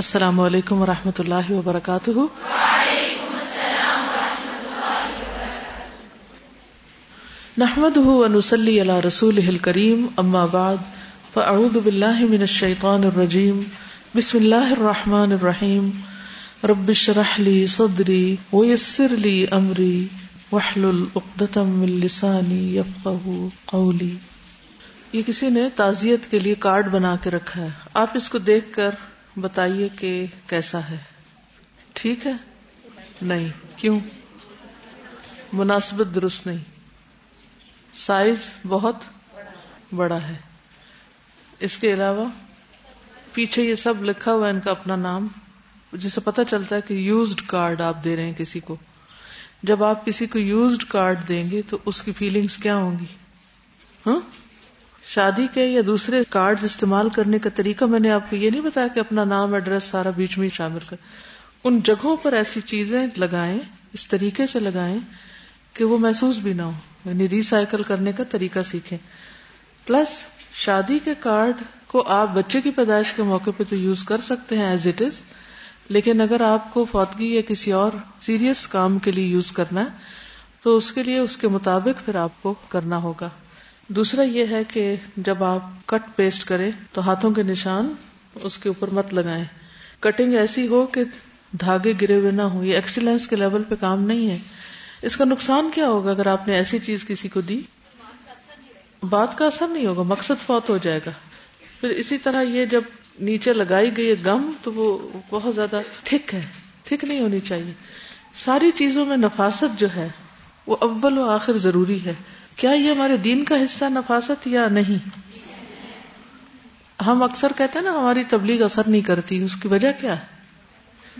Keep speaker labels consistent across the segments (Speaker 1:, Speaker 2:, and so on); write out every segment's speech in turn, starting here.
Speaker 1: السلام علیکم و رحمۃ اللہ وبرکاتہ نحمد ونسلی اللہ رسول کریم اما بعد فاعوذ باللہ من الشیطان الرجیم بسم اللہ الرحمن الرحیم رب شرح لی صدری ویسر لی امری وحلل اقدتم من لسانی یفقہ قولی یہ کسی نے تعزیت کے لیے کارڈ بنا کے رکھا ہے آپ اس کو دیکھ کر بتائیے کہ کیسا ہے ٹھیک ہے نہیں کیوں مناسبت درست نہیں سائز بہت بڑا ہے اس کے علاوہ پیچھے یہ سب لکھا ہوا ان کا اپنا نام جسے پتا چلتا ہے کہ یوزڈ کارڈ آپ دے رہے ہیں کسی کو جب آپ کسی کو یوزڈ کارڈ دیں گے تو اس کی فیلنگز کیا ہوں گی ہاں شادی کے یا دوسرے کارڈ استعمال کرنے کا طریقہ میں نے آپ کو یہ نہیں بتایا کہ اپنا نام ایڈریس سارا بیچ میں شامل کر ان جگہوں پر ایسی چیزیں لگائیں اس طریقے سے لگائیں کہ وہ محسوس بھی نہ ہو یعنی ریسائکل کرنے کا طریقہ سیکھیں پلس شادی کے کارڈ کو آپ بچے کی پیدائش کے موقع پہ تو یوز کر سکتے ہیں ایز اٹ از لیکن اگر آپ کو فوتگی یا کسی اور سیریس کام کے لیے یوز کرنا ہے تو اس کے لیے اس کے مطابق پھر آپ کو کرنا ہوگا دوسرا یہ ہے کہ جب آپ کٹ پیسٹ کرے تو ہاتھوں کے نشان اس کے اوپر مت لگائے کٹنگ ایسی ہو کہ دھاگے گرے ہوئے نہ ہو یہ ایکسیلنس کے لیول پہ کام نہیں ہے اس کا نقصان کیا ہوگا اگر آپ نے ایسی چیز کسی کو دی بات کا اثر نہیں ہوگا مقصد فوت ہو جائے گا پھر اسی طرح یہ جب نیچے لگائی گئی گم تو وہ بہت زیادہ تھک ہے تھک نہیں ہونی چاہیے ساری چیزوں میں نفاست جو ہے وہ اول و آخر ضروری ہے کیا یہ ہمارے دین کا حصہ نفاست یا نہیں ہم اکثر کہتے ہیں نا ہماری تبلیغ اثر نہیں کرتی اس کی وجہ کیا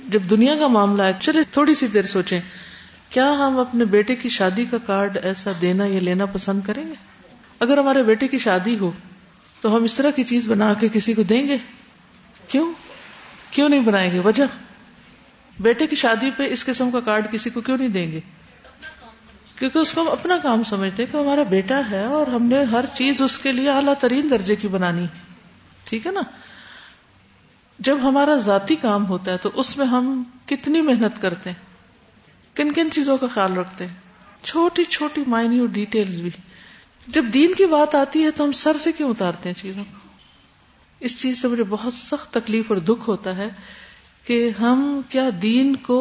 Speaker 1: جب دنیا کا معاملہ ہے چلے تھوڑی سی دیر سوچیں کیا ہم اپنے بیٹے کی شادی کا کارڈ ایسا دینا یا لینا پسند کریں گے اگر ہمارے بیٹے کی شادی ہو تو ہم اس طرح کی چیز بنا کے کسی کو دیں گے کیوں کیوں نہیں بنائیں گے وجہ بیٹے کی شادی پہ اس قسم کا کارڈ کسی کو کیوں نہیں دیں گے کیونکہ اس کو ہم اپنا کام سمجھتے ہیں کہ ہمارا بیٹا ہے اور ہم نے ہر چیز اس کے لیے اعلیٰ ترین درجے کی بنانی ٹھیک ہے نا جب ہمارا ذاتی کام ہوتا ہے تو اس میں ہم کتنی محنت کرتے ہیں کن کن چیزوں کا خیال رکھتے ہیں چھوٹی چھوٹی مائنی اور بھی جب دین کی بات آتی ہے تو ہم سر سے کیوں اتارتے ہیں چیزوں کو اس چیز سے مجھے بہت سخت تکلیف اور دکھ ہوتا ہے کہ ہم کیا دین کو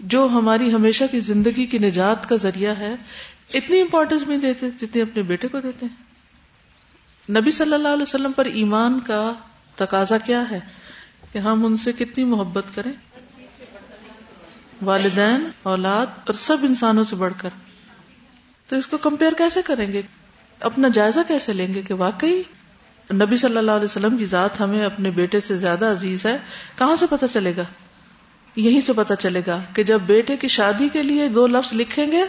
Speaker 1: جو ہماری ہمیشہ کی زندگی کی نجات کا ذریعہ ہے اتنی امپورٹینس نہیں دیتے جتنی اپنے بیٹے کو دیتے ہیں نبی صلی اللہ علیہ وسلم پر ایمان کا تقاضا کیا ہے کہ ہم ان سے کتنی محبت کریں والدین اولاد اور سب انسانوں سے بڑھ کر تو اس کو کمپیئر کیسے کریں گے اپنا جائزہ کیسے لیں گے کہ واقعی نبی صلی اللہ علیہ وسلم کی ذات ہمیں اپنے بیٹے سے زیادہ عزیز ہے کہاں سے پتہ چلے گا یہیں سے پتا چلے گا کہ جب بیٹے کی شادی کے لیے دو لفظ لکھیں گے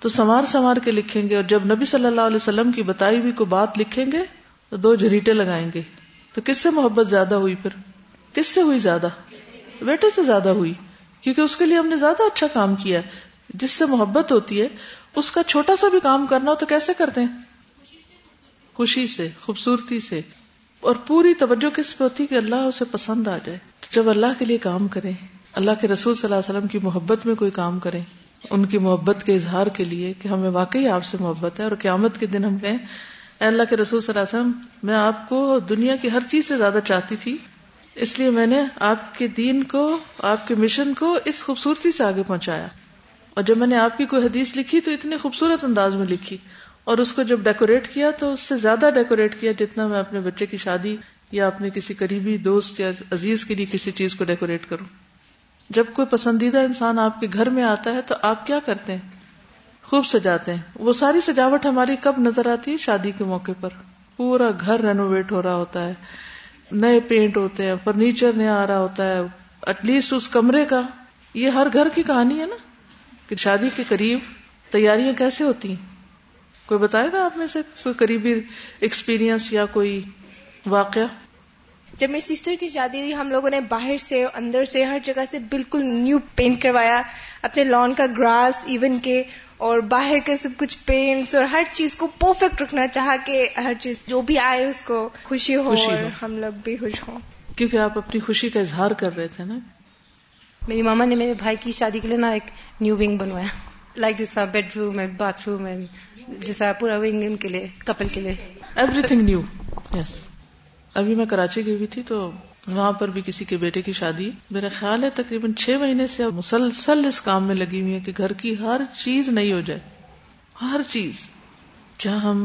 Speaker 1: تو سوار سنوار کے لکھیں گے اور جب نبی صلی اللہ علیہ وسلم کی بتائی ہوئی کو بات لکھیں گے تو دو جھریٹے لگائیں گے تو کس سے محبت زیادہ ہوئی پھر کس سے ہوئی زیادہ بیٹے سے زیادہ ہوئی کیونکہ اس کے لیے ہم نے زیادہ اچھا کام کیا جس سے محبت ہوتی ہے اس کا چھوٹا سا بھی کام کرنا ہو تو کیسے کرتے ہیں خوشی سے خوبصورتی سے اور پوری توجہ کس پہ ہوتی کہ اللہ اسے پسند آ جائے جب اللہ کے لیے کام کریں اللہ کے رسول صلی اللہ علیہ وسلم کی محبت میں کوئی کام کریں ان کی محبت کے اظہار کے لیے کہ ہمیں واقعی آپ سے محبت ہے اور قیامت کے دن ہم کہیں اے اللہ کے رسول صلی اللہ علیہ وسلم میں آپ کو دنیا کی ہر چیز سے زیادہ چاہتی تھی اس لیے میں نے آپ کے دین کو آپ کے مشن کو اس خوبصورتی سے آگے پہنچایا اور جب میں نے آپ کی کوئی حدیث لکھی تو اتنے خوبصورت انداز میں لکھی اور اس کو جب ڈیکوریٹ کیا تو اس سے زیادہ ڈیکوریٹ کیا جتنا میں اپنے بچے کی شادی یا اپنے کسی قریبی دوست یا عزیز کے لیے کسی چیز کو ڈیکوریٹ کروں جب کوئی پسندیدہ انسان آپ کے گھر میں آتا ہے تو آپ کیا کرتے ہیں خوب سجاتے ہیں وہ ساری سجاوٹ ہماری کب نظر آتی ہے شادی کے موقع پر پورا گھر رینوویٹ ہو رہا ہوتا ہے نئے پینٹ ہوتے ہیں فرنیچر نیا آ رہا ہوتا ہے ایٹ لیسٹ اس کمرے کا یہ ہر گھر کی کہانی ہے نا کہ شادی کے قریب تیاریاں کیسے ہوتی ہیں کوئی بتائے گا آپ میں سے کوئی قریبی ایکسپیرینس یا کوئی واقعہ جب میری سسٹر کی شادی ہوئی ہم لوگوں نے باہر سے اندر سے ہر جگہ سے بالکل نیو پینٹ کروایا اپنے لان کا گراس ایون کے اور باہر کے سب کچھ پینٹس اور ہر چیز کو پرفیکٹ رکھنا چاہا کہ ہر چیز جو بھی آئے اس کو خوشی ہو خوشی اور ہم لوگ بھی خوش ہوں کیونکہ آپ اپنی خوشی کا اظہار کر رہے تھے نا میری ماما نے میرے بھائی کی شادی کے لیے نا ایک نیو ونگ بنوایا لائک جیسا bedroom and bathroom and جیسا پورا ونگ ان کے لیے کپل کے لیے ایوری تھنگ نیو یس ابھی میں کراچی گئی ہوئی تھی تو وہاں پر بھی کسی کے بیٹے کی شادی میرا خیال ہے تقریباً چھ مہینے سے مسلسل اس کام میں لگی ہوئی ہے کہ گھر کی ہر چیز نہیں ہو جائے ہر چیز کیا ہم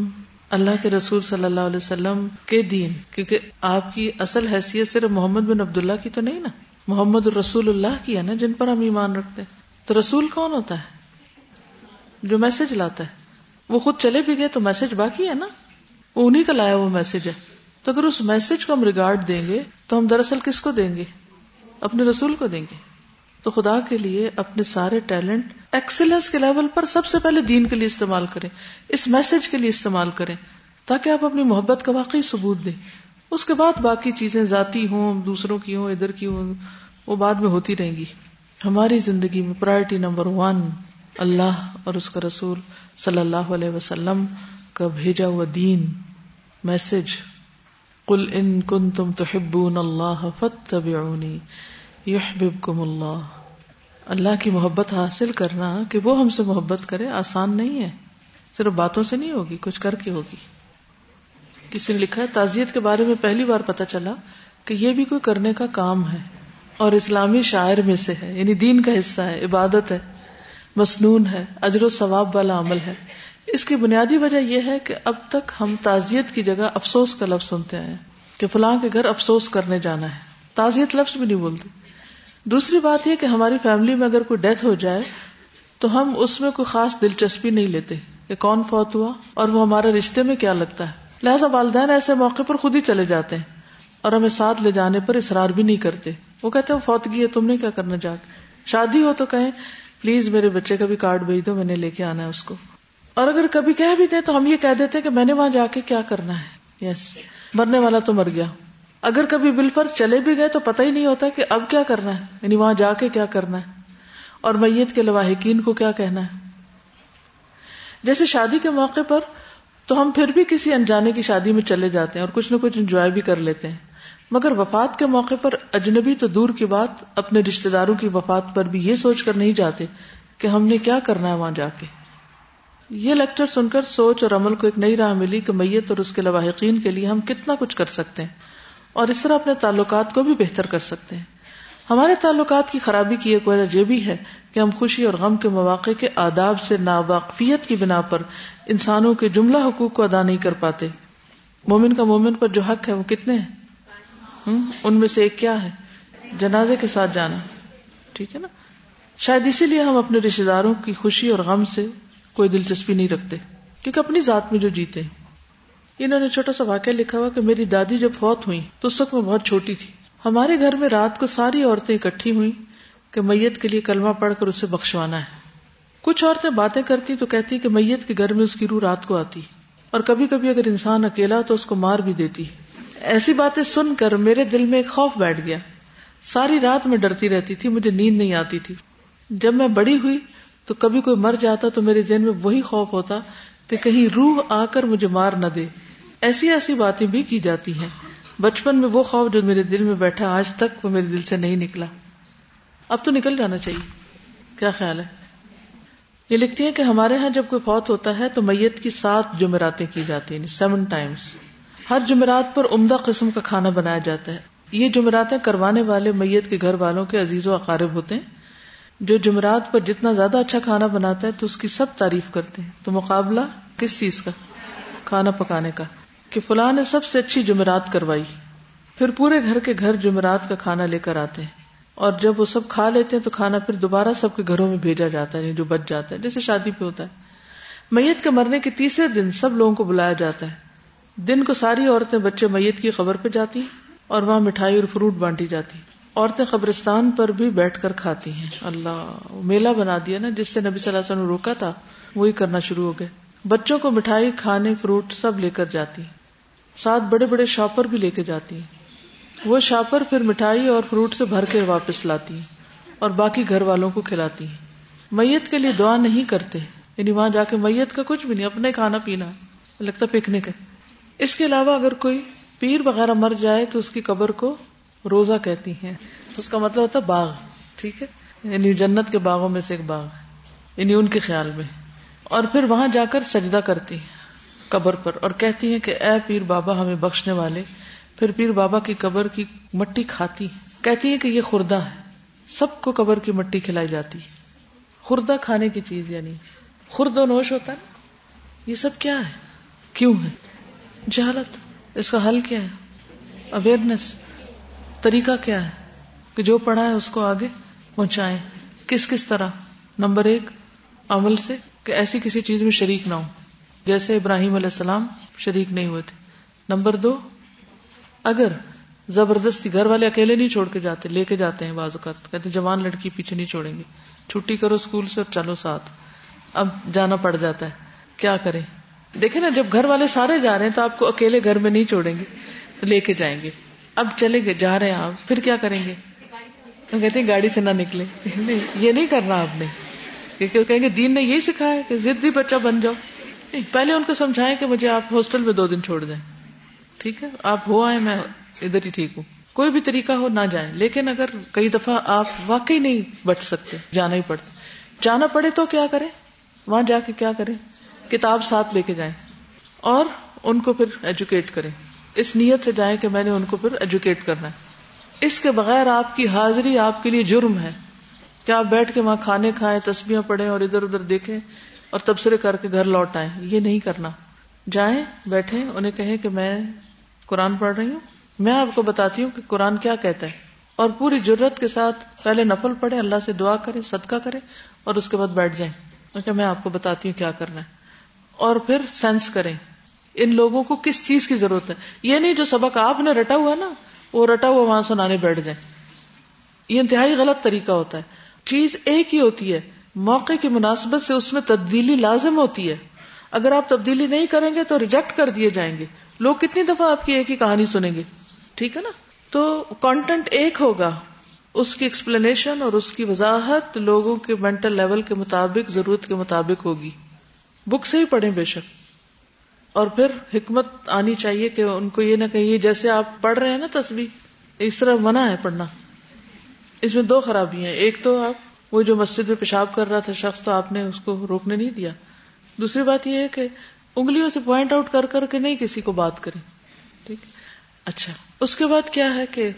Speaker 1: اللہ کے رسول صلی اللہ علیہ وسلم کے دین کیونکہ آپ کی اصل حیثیت صرف محمد بن عبد اللہ کی تو نہیں نا محمد رسول اللہ کی ہے نا جن پر ہم ایمان رکھتے تو رسول کون ہوتا ہے جو میسج لاتا ہے وہ خود چلے بھی گئے تو میسج باقی ہے نا انہیں کا لایا وہ میسج ہے تو اگر اس میسج کو ہم ریگارڈ دیں گے تو ہم دراصل کس کو دیں گے اپنے رسول کو دیں گے تو خدا کے لیے اپنے سارے ٹیلنٹ ایکسلنس کے لیول پر سب سے پہلے دین کے لیے استعمال کریں اس میسج کے لیے استعمال کریں تاکہ آپ اپنی محبت کا واقعی ثبوت دیں اس کے بعد باقی چیزیں ذاتی ہوں دوسروں کی ہوں ادھر کی ہوں وہ بعد میں ہوتی رہیں گی ہماری زندگی میں پرائرٹی نمبر ون اللہ اور اس کا رسول صلی اللہ علیہ وسلم کا بھیجا ہوا دین میسج ان اللہ اللہ اللہ کی محبت حاصل کرنا کہ وہ ہم سے محبت کرے آسان نہیں ہے صرف باتوں سے نہیں ہوگی کچھ کر کے ہوگی کسی نے لکھا ہے تعزیت کے بارے میں پہلی بار پتا چلا کہ یہ بھی کوئی کرنے کا کام ہے اور اسلامی شاعر میں سے ہے یعنی دین کا حصہ ہے عبادت ہے مصنون ہے اجر و ثواب والا عمل ہے اس کی بنیادی وجہ یہ ہے کہ اب تک ہم تعزیت کی جگہ افسوس کا لفظ سنتے ہیں کہ فلاں کے گھر افسوس کرنے جانا ہے تعزیت لفظ بھی نہیں بولتے دوسری بات یہ کہ ہماری فیملی میں اگر کوئی ڈیتھ ہو جائے تو ہم اس میں کوئی خاص دلچسپی نہیں لیتے کہ کون فوت ہوا اور وہ ہمارے رشتے میں کیا لگتا ہے لہٰذا والدین ایسے موقع پر خود ہی چلے جاتے ہیں اور ہمیں ساتھ لے جانے پر اصرار بھی نہیں کرتے وہ کہتے فوت فوتگی ہے تم نے کیا کرنا جا کے شادی ہو تو کہیں پلیز میرے بچے کا بھی کارڈ بھیج دو میں نے لے کے آنا ہے اس کو اور اگر کبھی کہہ بھی دیں تو ہم یہ کہہ دیتے کہ میں نے وہاں جا کے کیا کرنا ہے یس yes. مرنے والا تو مر گیا اگر کبھی بالفر چلے بھی گئے تو پتہ ہی نہیں ہوتا کہ اب کیا کرنا ہے یعنی وہاں جا کے کیا کرنا ہے اور میت کے لواحقین کو کیا کہنا ہے جیسے شادی کے موقع پر تو ہم پھر بھی کسی انجانے کی شادی میں چلے جاتے ہیں اور کچھ نہ کچھ انجوائے بھی کر لیتے ہیں مگر وفات کے موقع پر اجنبی تو دور کی بات اپنے رشتے داروں کی وفات پر بھی یہ سوچ کر نہیں جاتے کہ ہم نے کیا کرنا ہے وہاں جا کے یہ لیکچر سن کر سوچ اور عمل کو ایک نئی راہ ملی کہ میت اور اس کے لواحقین کے لیے ہم کتنا کچھ کر سکتے ہیں اور اس طرح اپنے تعلقات کو بھی بہتر کر سکتے ہیں ہمارے تعلقات کی خرابی کی ایک وجہ یہ بھی ہے کہ ہم خوشی اور غم کے مواقع کے آداب سے ناواقفیت کی بنا پر انسانوں کے جملہ حقوق کو ادا نہیں کر پاتے مومن کا مومن پر جو حق ہے وہ کتنے ہیں ان میں سے ایک کیا ہے جنازے کے ساتھ جانا ٹھیک ہے نا شاید اسی لیے ہم اپنے رشتے داروں کی خوشی اور غم سے کوئی دلچسپی نہیں رکھتے کیونکہ اپنی ذات میں جو جیتے انہوں نے چھوٹا سا واقعہ لکھا ہوا کہ میری دادی جب فوت ہوئی تو اس وقت میں بہت چھوٹی تھی ہمارے گھر میں رات کو ساری عورتیں اکٹھی ہوئی کہ میت کے لیے کلمہ پڑھ کر اسے بخشوانا ہے کچھ عورتیں باتیں کرتی تو کہتی کہ میت کے گھر میں اس کی روح رات کو آتی اور کبھی کبھی اگر انسان اکیلا تو اس کو مار بھی دیتی ایسی باتیں سن کر میرے دل میں ایک خوف بیٹھ گیا ساری رات میں ڈرتی رہتی تھی مجھے نیند نہیں آتی تھی جب میں بڑی ہوئی تو کبھی کوئی مر جاتا تو میرے ذہن میں وہی خوف ہوتا کہ کہیں روح آ کر مجھے مار نہ دے ایسی ایسی باتیں بھی کی جاتی ہیں بچپن میں وہ خوف جو میرے دل میں بیٹھا آج تک وہ میرے دل سے نہیں نکلا اب تو نکل جانا چاہیے کیا خیال ہے یہ لکھتی ہیں کہ ہمارے ہاں جب کوئی فوت ہوتا ہے تو میت کی سات جمعراتیں کی جاتی ہیں سیون یعنی ٹائمس ہر جمعرات پر عمدہ قسم کا کھانا بنایا جاتا ہے یہ جمعراتیں کروانے والے میت کے گھر والوں کے عزیز و اقارب ہوتے ہیں جو جمعرات پر جتنا زیادہ اچھا کھانا بناتا ہے تو اس کی سب تعریف کرتے ہیں تو مقابلہ کس چیز کا کھانا پکانے کا کہ فلاں نے سب سے اچھی جمعرات کروائی پھر پورے گھر کے گھر جمعرات کا کھانا لے کر آتے ہیں اور جب وہ سب کھا لیتے ہیں تو کھانا پھر دوبارہ سب کے گھروں میں بھیجا جاتا ہے یعنی جو بچ جاتا ہے جیسے شادی پہ ہوتا ہے میت کے مرنے کے تیسرے دن سب لوگوں کو بلایا جاتا ہے دن کو ساری عورتیں بچے میت کی خبر پہ جاتی اور وہاں مٹھائی اور فروٹ بانٹی جاتی عورتیں قبرستان پر بھی بیٹھ کر کھاتی ہیں اللہ میلہ بنا دیا نا جس سے نبی صلی اللہ علیہ وسلم روکا تھا وہی کرنا شروع ہو گئے بچوں کو مٹھائی کھانے فروٹ سب لے کر جاتی ہیں ساتھ بڑے بڑے شاپر بھی لے کے جاتی ہیں وہ شاپر پھر مٹھائی اور فروٹ سے بھر کے واپس لاتی ہیں اور باقی گھر والوں کو کھلاتی ہیں میت کے لیے دعا نہیں کرتے یعنی وہاں جا کے میت کا کچھ بھی نہیں اپنے کھانا پینا لگتا پکنک ہے اس کے علاوہ اگر کوئی پیر وغیرہ مر جائے تو اس کی قبر کو روزہ کہتی ہیں اس کا مطلب ہوتا باغ ٹھیک ہے یعنی جنت کے باغوں میں سے ایک باغ یعنی ان کے خیال میں اور پھر وہاں جا کر سجدہ کرتی قبر پر اور کہتی ہیں کہ اے پیر بابا ہمیں بخشنے والے پھر پیر بابا کی قبر کی مٹی کھاتی کہتی ہیں کہ یہ خوردہ ہے سب کو قبر کی مٹی کھلائی جاتی ہے خوردہ کھانے کی چیز یعنی خرد خورد و نوش ہوتا ہے یہ سب کیا ہے کیوں ہے جہالت اس کا حل کیا ہے اویئرنیس طریقہ کیا ہے کہ جو پڑھا ہے اس کو آگے پہنچائے کس کس طرح نمبر ایک عمل سے کہ ایسی کسی چیز میں شریک نہ ہو جیسے ابراہیم علیہ السلام شریک نہیں ہوئے تھے نمبر دو اگر زبردستی گھر والے اکیلے نہیں چھوڑ کے جاتے لے کے جاتے ہیں بعض اوقات کہتے جوان لڑکی پیچھے نہیں چھوڑیں گے چھٹی کرو اسکول سے اور چلو ساتھ اب جانا پڑ جاتا ہے کیا کریں دیکھیں نا جب گھر والے سارے جا رہے ہیں تو آپ کو اکیلے گھر میں نہیں چھوڑیں گے لے کے جائیں گے اب چلے گئے جا رہے ہیں آپ پھر کیا کریں گے کہتے ہیں گاڑی سے نہ نکلے نہیں یہ نہیں کرنا آپ نے کیونکہ کہیں گے دین نے یہی سکھایا کہ بچہ بن جاؤ پہلے ان کو سمجھائیں کہ مجھے آپ ہاسٹل میں دو دن چھوڑ دیں ٹھیک ہے آپ ہو آئے میں ادھر ہی ٹھیک ہوں کوئی بھی طریقہ ہو نہ جائیں لیکن اگر کئی دفعہ آپ واقعی نہیں بچ سکتے جانا ہی پڑتا جانا پڑے تو کیا کریں وہاں جا کے کیا کریں کتاب ساتھ لے کے جائیں اور ان کو پھر ایجوکیٹ کریں اس نیت سے جائیں کہ میں نے ان کو پھر ایجوکیٹ کرنا ہے اس کے بغیر آپ کی حاضری آپ کے لیے جرم ہے کہ آپ بیٹھ کے وہاں کھانے کھائیں تسبیاں پڑھیں اور ادھر ادھر دیکھیں اور تبصرے کر کے گھر لوٹ آئیں یہ نہیں کرنا جائیں بیٹھیں انہیں کہیں کہ میں قرآن پڑھ رہی ہوں میں آپ کو بتاتی ہوں کہ قرآن کیا کہتا ہے اور پوری جرت کے ساتھ پہلے نفل پڑھے اللہ سے دعا کرے صدقہ کرے اور اس کے بعد بیٹھ جائیں کہ میں آپ کو بتاتی ہوں کیا کرنا ہے اور پھر سینس کریں ان لوگوں کو کس چیز کی ضرورت ہے یہ نہیں جو سبق آپ نے رٹا ہوا نا وہ رٹا ہوا وہاں سنانے بیٹھ جائیں یہ انتہائی غلط طریقہ ہوتا ہے چیز ایک ہی ہوتی ہے موقع کی مناسبت سے اس میں تبدیلی لازم ہوتی ہے اگر آپ تبدیلی نہیں کریں گے تو ریجیکٹ کر دیے جائیں گے لوگ کتنی دفعہ آپ کی ایک ہی کہانی سنیں گے ٹھیک ہے نا تو کانٹینٹ ایک ہوگا اس کی ایکسپلینیشن اور اس کی وضاحت لوگوں کے مینٹل لیول کے مطابق ضرورت کے مطابق ہوگی بک سے ہی پڑھیں بے شک اور پھر حکمت آنی چاہیے کہ ان کو یہ نہ کہیے جیسے آپ پڑھ رہے ہیں نا تصویر اس طرح منع ہے پڑھنا اس میں دو خرابی ہیں ایک تو آپ وہ جو مسجد میں پیشاب کر رہا تھا شخص تو آپ نے اس کو روکنے نہیں دیا دوسری بات یہ ہے کہ انگلیوں سے پوائنٹ آؤٹ کر کر کے نہیں کسی کو بات کریں ٹھیک اچھا اس کے بعد کیا ہے کہ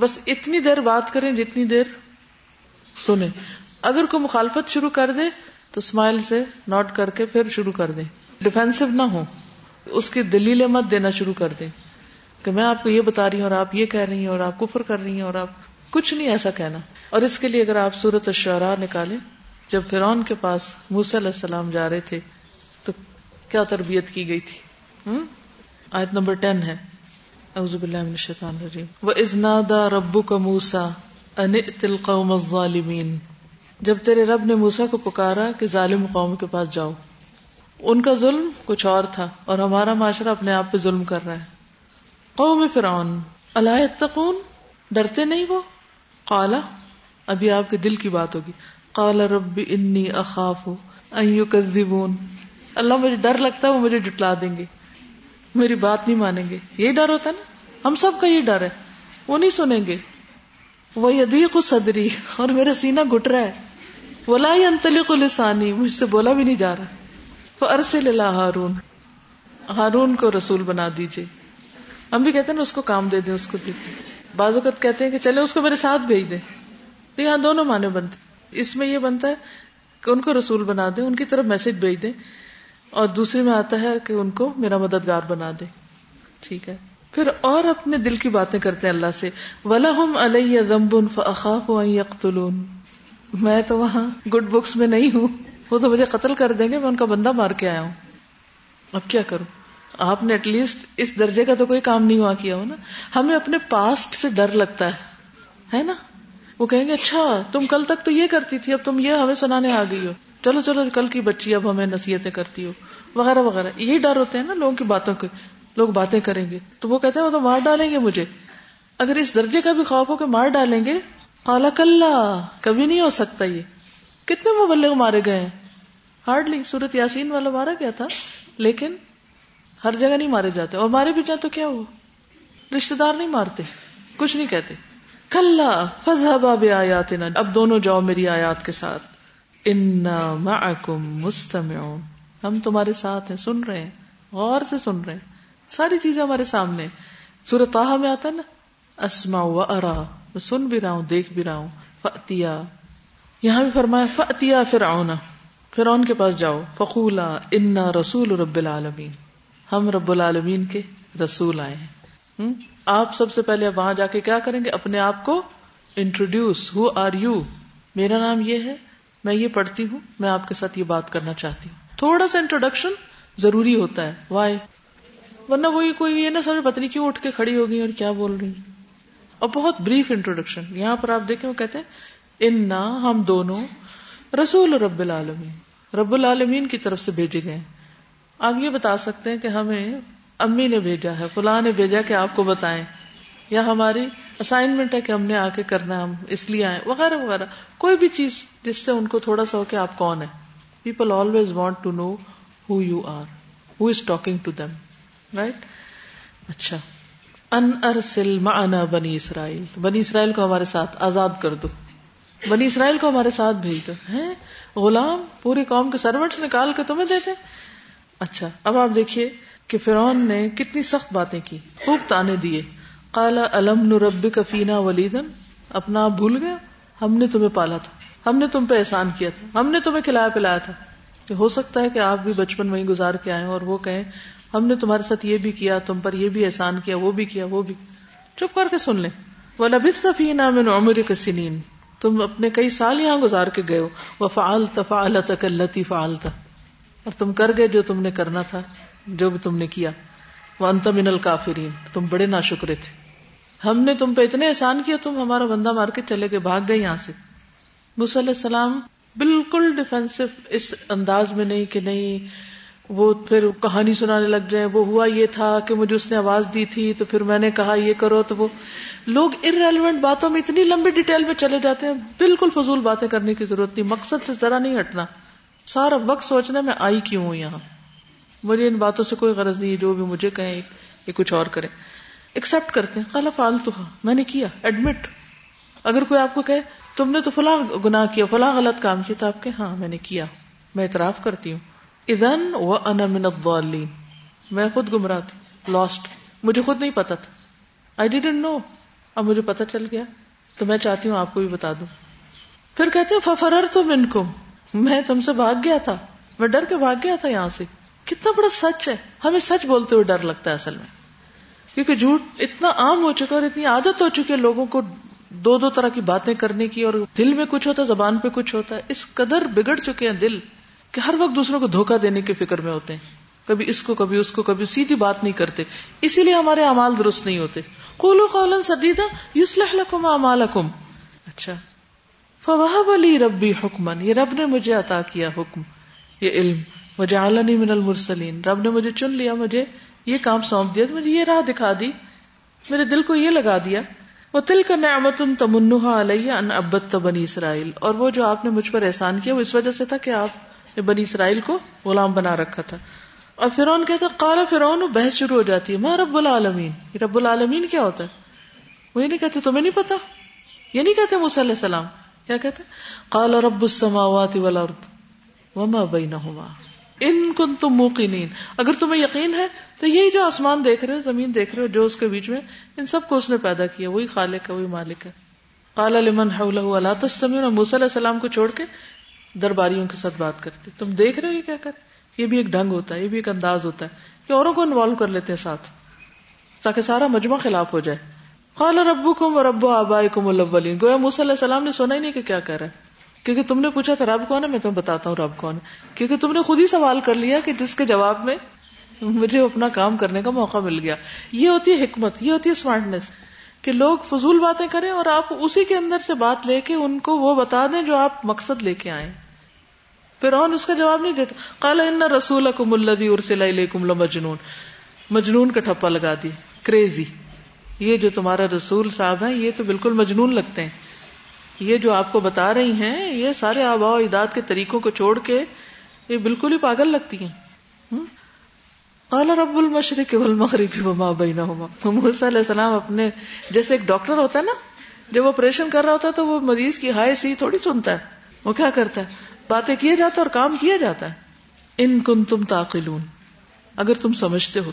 Speaker 1: بس اتنی دیر بات کریں جتنی دیر سنیں اگر کوئی مخالفت شروع کر دے تو اسمائل سے نوٹ کر کے پھر شروع کر دیں ڈیفینسو نہ ہو اس کی دلیل مت دینا شروع کر دیں کہ میں آپ کو یہ بتا رہی ہوں اور آپ یہ کہہ رہی ہیں اور آپ کفر کر رہی ہیں اور آپ کچھ نہیں ایسا کہنا اور اس کے لیے اگر آپ صورت الشعراء نکالے جب فرون کے پاس علیہ السلام جا رہے تھے تو کیا تربیت کی گئی تھی آیت نمبر ٹین ہے ابزب اللہ ربو کا موسا الظَّالِمِينَ جب تیرے رب نے موسا کو پکارا کہ ظالم قوم کے پاس جاؤ ان کا ظلم کچھ اور تھا اور ہمارا معاشرہ اپنے آپ پہ ظلم کر رہا ہے قوم فرعون اللہ ڈرتے نہیں وہ قالا ابھی آپ کے دل کی بات ہوگی قال رب انی اخاف ہوں اللہ مجھے ڈر لگتا ہے وہ مجھے جٹلا دیں گے میری بات نہیں مانیں گے یہی ڈر ہوتا نا ہم سب کا یہ ڈر ہے وہ نہیں سنیں گے وہ یدیق صدری اور میرا سینہ گٹ رہا ہے وہ انتلق لسانی مجھ سے بولا بھی نہیں جا رہا عرض سے ہارون ہارون کو رسول بنا دیجیے ہم بھی کہتے ہیں نا اس کو کام دے دیں اس کو دے دیں بازوقت کہتے ہیں کہ چلے اس کو میرے ساتھ بھیج دیں تو یہاں دونوں معنی بنتے ہیں اس میں یہ بنتا ہے کہ ان کو رسول بنا دیں ان کی طرف میسج بھیج دیں اور دوسرے میں آتا ہے کہ ان کو میرا مددگار بنا دے ٹھیک ہے پھر اور اپنے دل کی باتیں کرتے ہیں اللہ سے ولا ہم المبن اخاف میں تو وہاں گڈ بکس میں نہیں ہوں وہ تو مجھے قتل کر دیں گے میں ان کا بندہ مار کے آیا ہوں اب کیا کروں آپ نے ایٹ لیسٹ اس درجے کا تو کوئی کام نہیں ہوا کیا ہو نا ہمیں اپنے پاسٹ سے ڈر لگتا ہے ہے نا وہ کہیں گے اچھا تم کل تک تو یہ کرتی تھی اب تم یہ ہمیں سنانے آ گئی ہو چلو چلو کل کی بچی اب ہمیں نصیحتیں کرتی ہو وغیرہ وغیرہ یہی ڈر ہوتے ہیں نا لوگوں کی باتوں کے لوگ باتیں کریں گے تو وہ کہتے ہیں وہ تو مار ڈالیں گے مجھے اگر اس درجے کا بھی خوف ہو کہ مار ڈالیں گے کالا کلّا کبھی نہیں ہو سکتا یہ کتنے مبلغ مارے گئے ہیں ہارڈلی سورت یاسین والا مارا گیا تھا لیکن ہر جگہ نہیں مارے جاتے اور مارے بھی جائیں تو کیا ہو رشتے دار نہیں مارتے کچھ نہیں کہتے کل فضحبا بھی آیات اب دونوں جاؤ میری آیات کے ساتھ انکم مستمیوم ہم تمہارے ساتھ ہیں سن رہے ہیں غور سے سن رہے ہیں ساری چیزیں ہمارے سامنے سورت آح میں آتا نا اسما و ارا میں سن بھی رہا ہوں دیکھ بھی رہا ہوں فتیا یہاں بھی فرمایا فتیا پھر آن کے پاس جاؤ فقولا انا رسول رب العالمین ہم رب العالمین کے رسول آئے ہیں آپ سب سے پہلے وہاں جا کے کیا کریں گے اپنے آپ کو انٹروڈیوس ہو آر یو میرا نام یہ ہے میں یہ پڑھتی ہوں میں آپ کے ساتھ یہ بات کرنا چاہتی ہوں تھوڑا سا انٹروڈکشن ضروری ہوتا ہے وائی ورنہ وہی کوئی یہ نہ سمجھ پتنی کیوں اٹھ کے کھڑی ہوگی اور کیا بول رہی اور بہت بریف انٹروڈکشن یہاں پر آپ دیکھیں وہ کہتے ہیں ان ہم دونوں رسول رب العالمین رب العالمین کی طرف سے بھیجے گئے آپ یہ بتا سکتے ہیں کہ ہمیں امی نے بھیجا ہے فلاں نے بھیجا کہ آپ کو بتائیں یا ہماری اسائنمنٹ ہے کہ ہم نے آ کے کرنا ہم اس لیے آئے وغیرہ وغیرہ کوئی بھی چیز جس سے ان کو تھوڑا سا ہو کہ آپ کون ہیں people always want to know who you are who is talking to them right اچھا ان ارسل بنی اسرائیل بنی اسرائیل کو ہمارے ساتھ آزاد کر دو بنی اسرائیل کو ہمارے ساتھ بھیج دو ہے غلام پوری قوم کے سروٹس نکال کے تمہیں دیتے اچھا اب آپ دیکھیے کہ نے کتنی سخت باتیں کی خوب تانے دیے کالا کفینا ولیدن اپنا آپ بھول گیا ہم نے تمہیں پالا تھا ہم نے تم پہ احسان کیا تھا ہم نے تمہیں کھلایا پلایا تھا کہ ہو سکتا ہے کہ آپ بھی بچپن وہیں گزار کے آئے اور وہ کہیں ہم نے تمہارے ساتھ یہ بھی کیا تم پر یہ بھی احسان کیا وہ بھی کیا وہ بھی چپ کر کے سن لیں وہ میں عمر کسن تم اپنے کئی سال یہاں گزار کے گئے ہو وہ تک اور تم کر گئے جو تم نے کرنا تھا جو بھی تم تم نے کیا وہ بڑے نا شکرے تھے ہم نے تم پہ اتنے احسان کیا تم ہمارا بندہ مار کے چلے گئے بھاگ گئے یہاں سے مصلی السلام بالکل ڈیفینسو اس انداز میں نہیں کہ نہیں وہ پھر کہانی سنانے لگ جائیں وہ ہوا یہ تھا کہ مجھے اس نے آواز دی تھی تو پھر میں نے کہا یہ کرو تو وہ لوگ ارریلیونٹ باتوں میں اتنی لمبی ڈیٹیل میں چلے جاتے ہیں بالکل فضول باتیں کرنے کی ضرورت نہیں مقصد سے ذرا نہیں ہٹنا سارا وقت سوچنے میں آئی کیوں ہوں یہاں مجھے ان باتوں سے کوئی غرض نہیں ہے جو بھی مجھے کہیں یہ کچھ اور کریں ایکسپٹ کرتے ہیں خالا فالتو ہاں، میں نے کیا ایڈمٹ اگر کوئی آپ کو کہے تم نے تو فلاں گنا کیا فلاں غلط کام کیا تو آپ کے ہاں میں نے کیا میں اعتراف کرتی ہوں ادن از من الضالین میں خود گمراہ تھی لاسٹ مجھے خود نہیں پتا تھا آئی ڈیڈنٹ نو اب مجھے پتہ چل گیا تو میں چاہتی ہوں آپ کو بھی بتا دوں پھر کہتے ہیں ففرر تم ان کو میں تم سے بھاگ گیا تھا میں ڈر کے بھاگ گیا تھا یہاں سے کتنا بڑا سچ ہے ہمیں سچ بولتے ہوئے ڈر لگتا ہے اصل میں کیونکہ جھوٹ اتنا عام ہو چکا اور اتنی عادت ہو چکی ہے لوگوں کو دو دو طرح کی باتیں کرنے کی اور دل میں کچھ ہوتا ہے زبان پہ کچھ ہوتا ہے اس قدر بگڑ چکے ہیں دل کہ ہر وقت دوسروں کو دھوکہ دینے کی فکر میں ہوتے ہیں کبھی کبھی کبھی اس اس کو کو سیدھی بات نہیں کرتے اسی لیے ہمارے امال درست نہیں ہوتے اچھا ربی حکمن یہ رب نے مجھے عطا کیا حکم یہ علم من المرسلین رب نے مجھے چن لیا مجھے یہ کام سونپ دیا مجھے یہ راہ دکھا دی میرے دل کو یہ لگا دیا وہ تل کا نعمت منحا علیہ ان ابت بنی اسرائیل اور وہ جو آپ نے مجھ پر احسان کیا وہ اس وجہ سے تھا کہ آپ نے بنی اسرائیل کو غلام بنا رکھا تھا اور فرعون کہتا کالا فرون بحث شروع ہو جاتی ہے میں رب العالمین رب العالمین کیا ہوتا ہے وہی نہیں کہتے تمہیں نہیں پتا یہ نہیں کہتے علیہ السلام کیا کہتے کالا رب موقنین اگر تمہیں یقین ہے تو یہی جو آسمان دیکھ رہے ہو زمین دیکھ رہے ہو جو اس کے بیچ میں ان سب کو اس نے پیدا کیا وہی خالق ہے وہی مالک ہے لمن علم اللہ تستمعون اور علیہ السلام کو چھوڑ کے درباریوں کے ساتھ بات کرتے تم دیکھ رہے ہو کیا کرتے یہ بھی ایک ڈھنگ ہوتا ہے یہ بھی ایک انداز ہوتا ہے کہ اوروں کو انوالو کر لیتے ہیں ساتھ تاکہ سارا مجمع خلاف ہو جائے خال و ربو کم اور ربو آبا کم الین گویا مس علیہ السلام نے سنا ہی نہیں کہ کیا کہہ رہا ہے کیونکہ تم نے پوچھا تھا رب کون ہے میں تمہیں بتاتا ہوں رب کون ہے کیونکہ تم نے خود ہی سوال کر لیا کہ جس کے جواب میں مجھے اپنا کام کرنے کا موقع مل گیا یہ ہوتی ہے حکمت یہ ہوتی ہے اسمارٹنیس کہ لوگ فضول باتیں کریں اور آپ اسی کے اندر سے بات لے کے ان کو وہ بتا دیں جو آپ مقصد لے کے آئے فرعون اس کا جواب نہیں دیتا کالا ان رسول الدی اور مجنون مجنون کا ٹھپا لگا دی کریزی یہ جو تمہارا رسول صاحب ہیں یہ تو بالکل مجنون لگتے ہیں یہ جو آپ کو بتا رہی ہیں یہ سارے آبا و اجداد کے طریقوں کو چھوڑ کے یہ بالکل ہی پاگل لگتی ہیں کالا رب المشرق مغربی وما ماں بھائی نہ السلام اپنے جیسے ایک ڈاکٹر ہوتا ہے نا جب وہ آپریشن کر رہا ہوتا ہے تو وہ مریض کی ہائے سی تھوڑی سنتا ہے وہ کیا کرتا ہے باتیں کیا جاتا اور کام کیا جاتا ہے ان کن تم تاخلون اگر تم سمجھتے ہو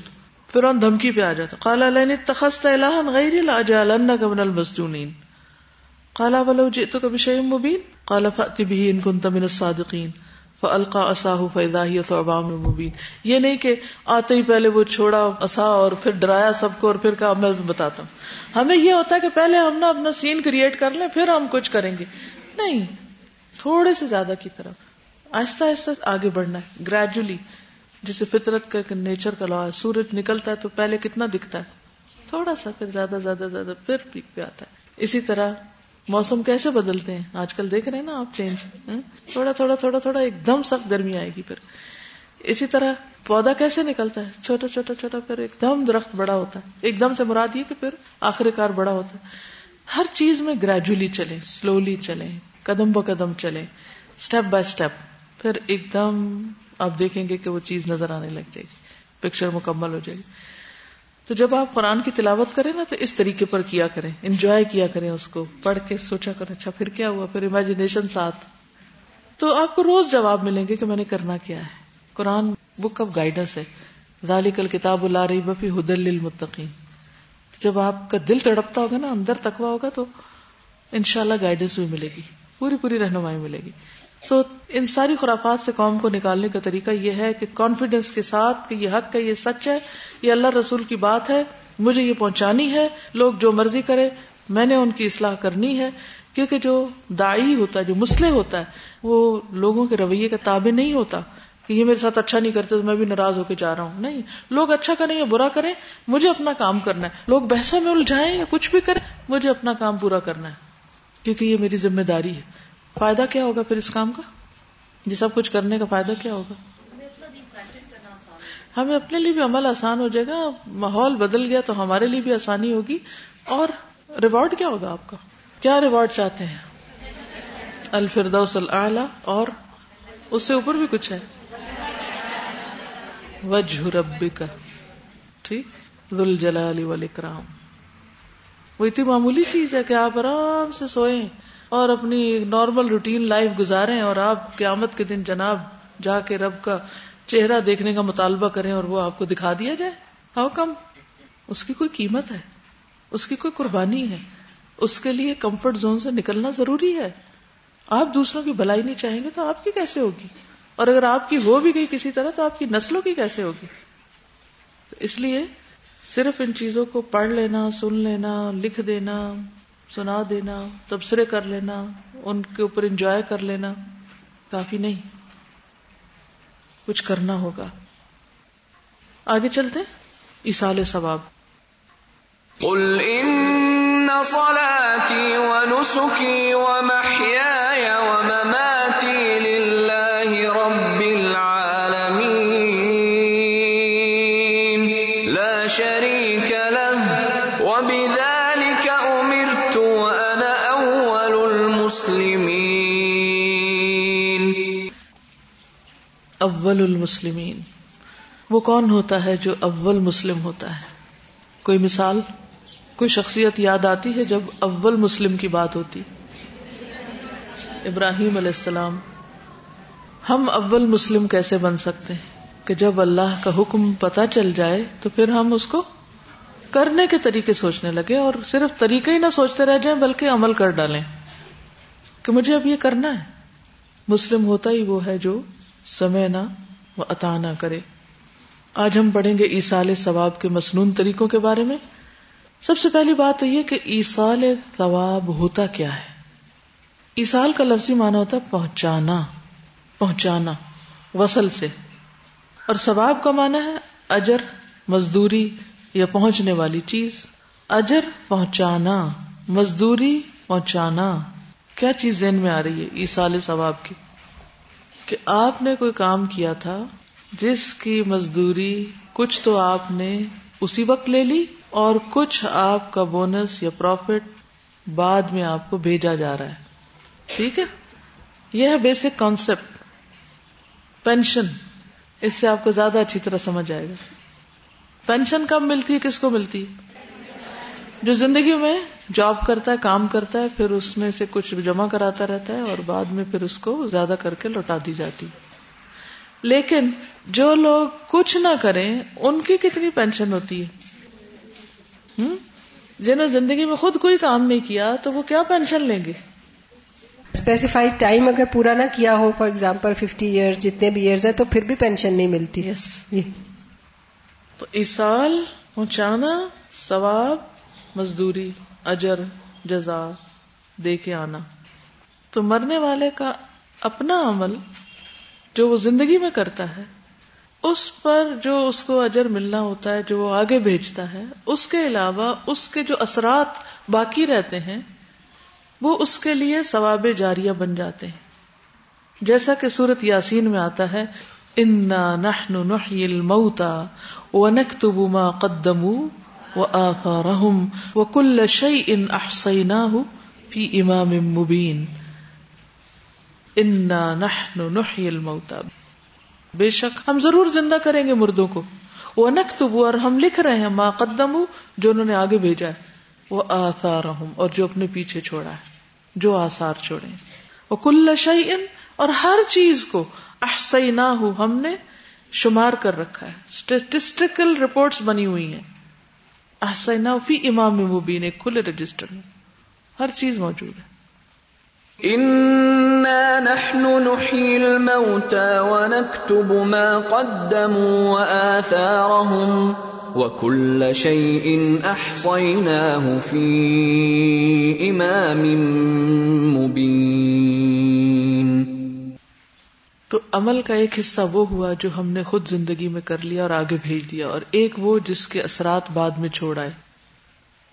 Speaker 1: تو دھمکی پہ آ جاتا کالا کالا لین تخست مبین ان کن تم صادقین القاصو فیدا مبین یہ نہیں کہ آتے ہی پہلے وہ چھوڑا اصا اور پھر ڈرایا سب کو اور پھر کہا میں بتاتا ہوں ہمیں یہ ہوتا ہے کہ پہلے ہم نا اپنا سین کریٹ کر لیں پھر ہم کچھ کریں گے نہیں تھوڑے سے زیادہ کی طرف آہستہ آہستہ آگے بڑھنا ہے گریجولی جسے فطرت کا نیچر کا لا ہے سورج نکلتا ہے تو پہلے کتنا دکھتا ہے تھوڑا سا پھر زیادہ زیادہ زیادہ پھر پیک پہ آتا ہے اسی طرح موسم کیسے بدلتے ہیں آج کل دیکھ رہے ہیں نا آپ چینج تھوڑا تھوڑا تھوڑا تھوڑا ایک دم سخت گرمی آئے گی پھر اسی طرح پودا کیسے نکلتا ہے چھوٹا چھوٹا چھوٹا پھر ایک دم درخت بڑا ہوتا ہے ایک دم سے مراد یہ کہ پھر آخر کار بڑا ہوتا ہے ہر چیز میں گریجولی چلیں سلولی چلیں قدم ب قدم چلے اسٹیپ بائی اسٹیپ پھر ایک دم آپ دیکھیں گے کہ وہ چیز نظر آنے لگ جائے گی پکچر مکمل ہو جائے گی تو جب آپ قرآن کی تلاوت کریں نا تو اس طریقے پر کیا کریں انجوائے کیا کریں اس کو پڑھ کے سوچا کر اچھا پھر کیا ہوا پھر امیجنیشن ساتھ تو آپ کو روز جواب ملیں گے کہ میں نے کرنا کیا ہے قرآن بک آف گائیڈنس ہے کتاب رہی بفی ہدل متقیم جب آپ کا دل تڑپتا ہوگا نا اندر تکوا ہوگا تو انشاءاللہ گائیڈنس بھی ملے گی پوری پوری رہنمائی ملے گی تو ان ساری خرافات سے قوم کو نکالنے کا طریقہ یہ ہے کہ کانفیڈینس کے ساتھ کہ یہ حق ہے یہ سچ ہے یہ اللہ رسول کی بات ہے مجھے یہ پہنچانی ہے لوگ جو مرضی کرے میں نے ان کی اصلاح کرنی ہے کیونکہ جو داعی ہوتا ہے جو مسلح ہوتا ہے وہ لوگوں کے رویے کا تابع نہیں ہوتا کہ یہ میرے ساتھ اچھا نہیں کرتے تو میں بھی ناراض ہو کے جا رہا ہوں نہیں لوگ اچھا کریں یا برا کریں مجھے اپنا کام کرنا ہے لوگ بحثوں میں الجھائیں یا کچھ بھی کریں مجھے اپنا کام پورا کرنا ہے کیونکہ یہ میری ذمہ داری ہے فائدہ کیا ہوگا پھر اس کام کا یہ جی سب کچھ کرنے کا فائدہ کیا ہوگا ہمیں اپنے لیے بھی عمل آسان ہو جائے گا ماحول بدل گیا تو ہمارے لیے بھی آسانی ہوگی اور ریوارڈ کیا ہوگا آپ کا کیا ریوارڈ چاہتے ہیں الفردوس الاعلی اور اس سے اوپر بھی کچھ ہے وجہ ربی کا ٹھیک ولی کرام وہ اتنی معمولی چیز ہے کہ آپ آرام سے سوئیں اور اپنی نارمل روٹین لائف گزارے اور آپ قیامت کے دن جناب جا کے رب کا چہرہ دیکھنے کا مطالبہ کریں اور وہ آپ کو دکھا دیا جائے ہاؤ کم اس کی کوئی قیمت ہے اس کی کوئی قربانی ہے اس کے لیے کمفرٹ زون سے نکلنا ضروری ہے آپ دوسروں کی بھلائی نہیں چاہیں گے تو آپ کی کیسے ہوگی اور اگر آپ کی ہو بھی گئی کسی طرح تو آپ کی نسلوں کی کیسے ہوگی اس لیے صرف ان چیزوں کو پڑھ لینا سن لینا لکھ دینا سنا دینا تبصرے کر لینا ان کے اوپر انجوائے کر لینا کافی نہیں کچھ کرنا ہوگا آگے چلتے اصال ثواب ان اول المسلمین وہ کون ہوتا ہے جو اول مسلم ہوتا ہے کوئی مثال کوئی شخصیت یاد آتی ہے جب اول مسلم کی بات ہوتی ابراہیم علیہ السلام ہم اول مسلم کیسے بن سکتے ہیں کہ جب اللہ کا حکم پتہ چل جائے تو پھر ہم اس کو کرنے کے طریقے سوچنے لگے اور صرف طریقے ہی نہ سوچتے رہ جائیں بلکہ عمل کر ڈالیں کہ مجھے اب یہ کرنا ہے مسلم ہوتا ہی وہ ہے جو سمے نہ عطا نہ کرے آج ہم پڑھیں گے ایسال ثواب کے مصنون طریقوں کے بارے میں سب سے پہلی بات یہ کہ ایسال ثواب ہوتا کیا ہے ایسال کا لفظی معنی ہوتا ہے پہنچانا پہنچانا وصل سے اور ثواب کا معنی ہے اجر مزدوری یا پہنچنے والی چیز اجر پہنچانا مزدوری پہنچانا کیا چیز ذہن میں آ رہی ہے ایسال ثواب کی کہ آپ نے کوئی کام کیا تھا جس کی مزدوری کچھ تو آپ نے اسی وقت لے لی اور کچھ آپ کا بونس یا پروفٹ بعد میں آپ کو بھیجا جا رہا ہے ٹھیک ہے یہ ہے بیسک کانسپٹ پینشن اس سے آپ کو زیادہ اچھی طرح سمجھ آئے گا پینشن کب ملتی ہے کس کو ملتی ہے جو زندگی میں جاب کرتا ہے کام کرتا ہے پھر اس میں سے کچھ جمع کراتا رہتا ہے اور بعد میں پھر اس کو زیادہ کر کے لوٹا دی جاتی لیکن جو لوگ کچھ نہ کریں ان کی کتنی پینشن ہوتی ہے جنہوں زندگی میں خود کوئی کام نہیں کیا تو وہ کیا پینشن لیں گے اسپیسیفائڈ ٹائم اگر پورا نہ کیا ہو فار ایگزامپل ففٹی ایئر جتنے بھی ایئرز ہیں تو پھر بھی پینشن نہیں ملتی ہے جی۔ تو اس سال پہنچانا ثواب مزدوری اجر جزا دے کے آنا تو مرنے والے کا اپنا عمل جو وہ زندگی میں کرتا ہے اس پر جو اس کو اجر ملنا ہوتا ہے جو وہ آگے بھیجتا ہے اس کے علاوہ اس کے جو اثرات باقی رہتے ہیں وہ اس کے لیے ثواب جاریا بن جاتے ہیں جیسا کہ سورت یاسین میں آتا ہے انا نہ مؤتا الموتا ونکتب ما قدموا آسا رہی انفسائی نہ ہوں پی امام نحن نحيي الموتى بے شک ہم ضرور زندہ کریں گے مردوں کو وہ انک اور ہم لکھ رہے ہیں ما ہوں جو انہوں نے آگے بھیجا ہے وہ آثار اور جو اپنے پیچھے چھوڑا ہے جو آسار چھوڑے وہ کل شعی ان اور ہر چیز کو احسائی نہ ہم نے شمار کر رکھا ہے اسٹیٹسٹیکل رپورٹس بنی ہوئی ہیں فی امام مبین کھلے رجسٹر میں ہر چیز موجود ہے قدم و کل شعی اح احصيناه في امام مبين تو عمل کا ایک حصہ وہ ہوا جو ہم نے خود زندگی میں کر لیا اور آگے بھیج دیا اور ایک وہ جس کے اثرات بعد میں چھوڑ آئے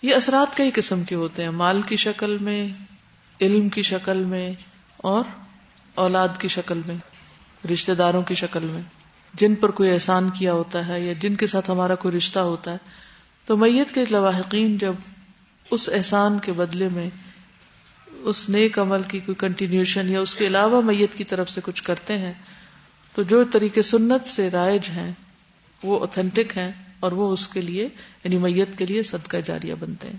Speaker 1: یہ اثرات کئی قسم کے ہوتے ہیں مال کی شکل میں علم کی شکل میں اور اولاد کی شکل میں رشتے داروں کی شکل میں جن پر کوئی احسان کیا ہوتا ہے یا جن کے ساتھ ہمارا کوئی رشتہ ہوتا ہے تو میت کے لواحقین جب اس احسان کے بدلے میں اس نیک عمل کی کوئی کنٹینیوشن یا اس کے علاوہ میت کی طرف سے کچھ کرتے ہیں تو جو طریقے سنت سے رائج ہیں وہ اوتھینٹک ہیں اور وہ اس کے لیے یعنی میت کے لیے صدقہ جاریہ بنتے ہیں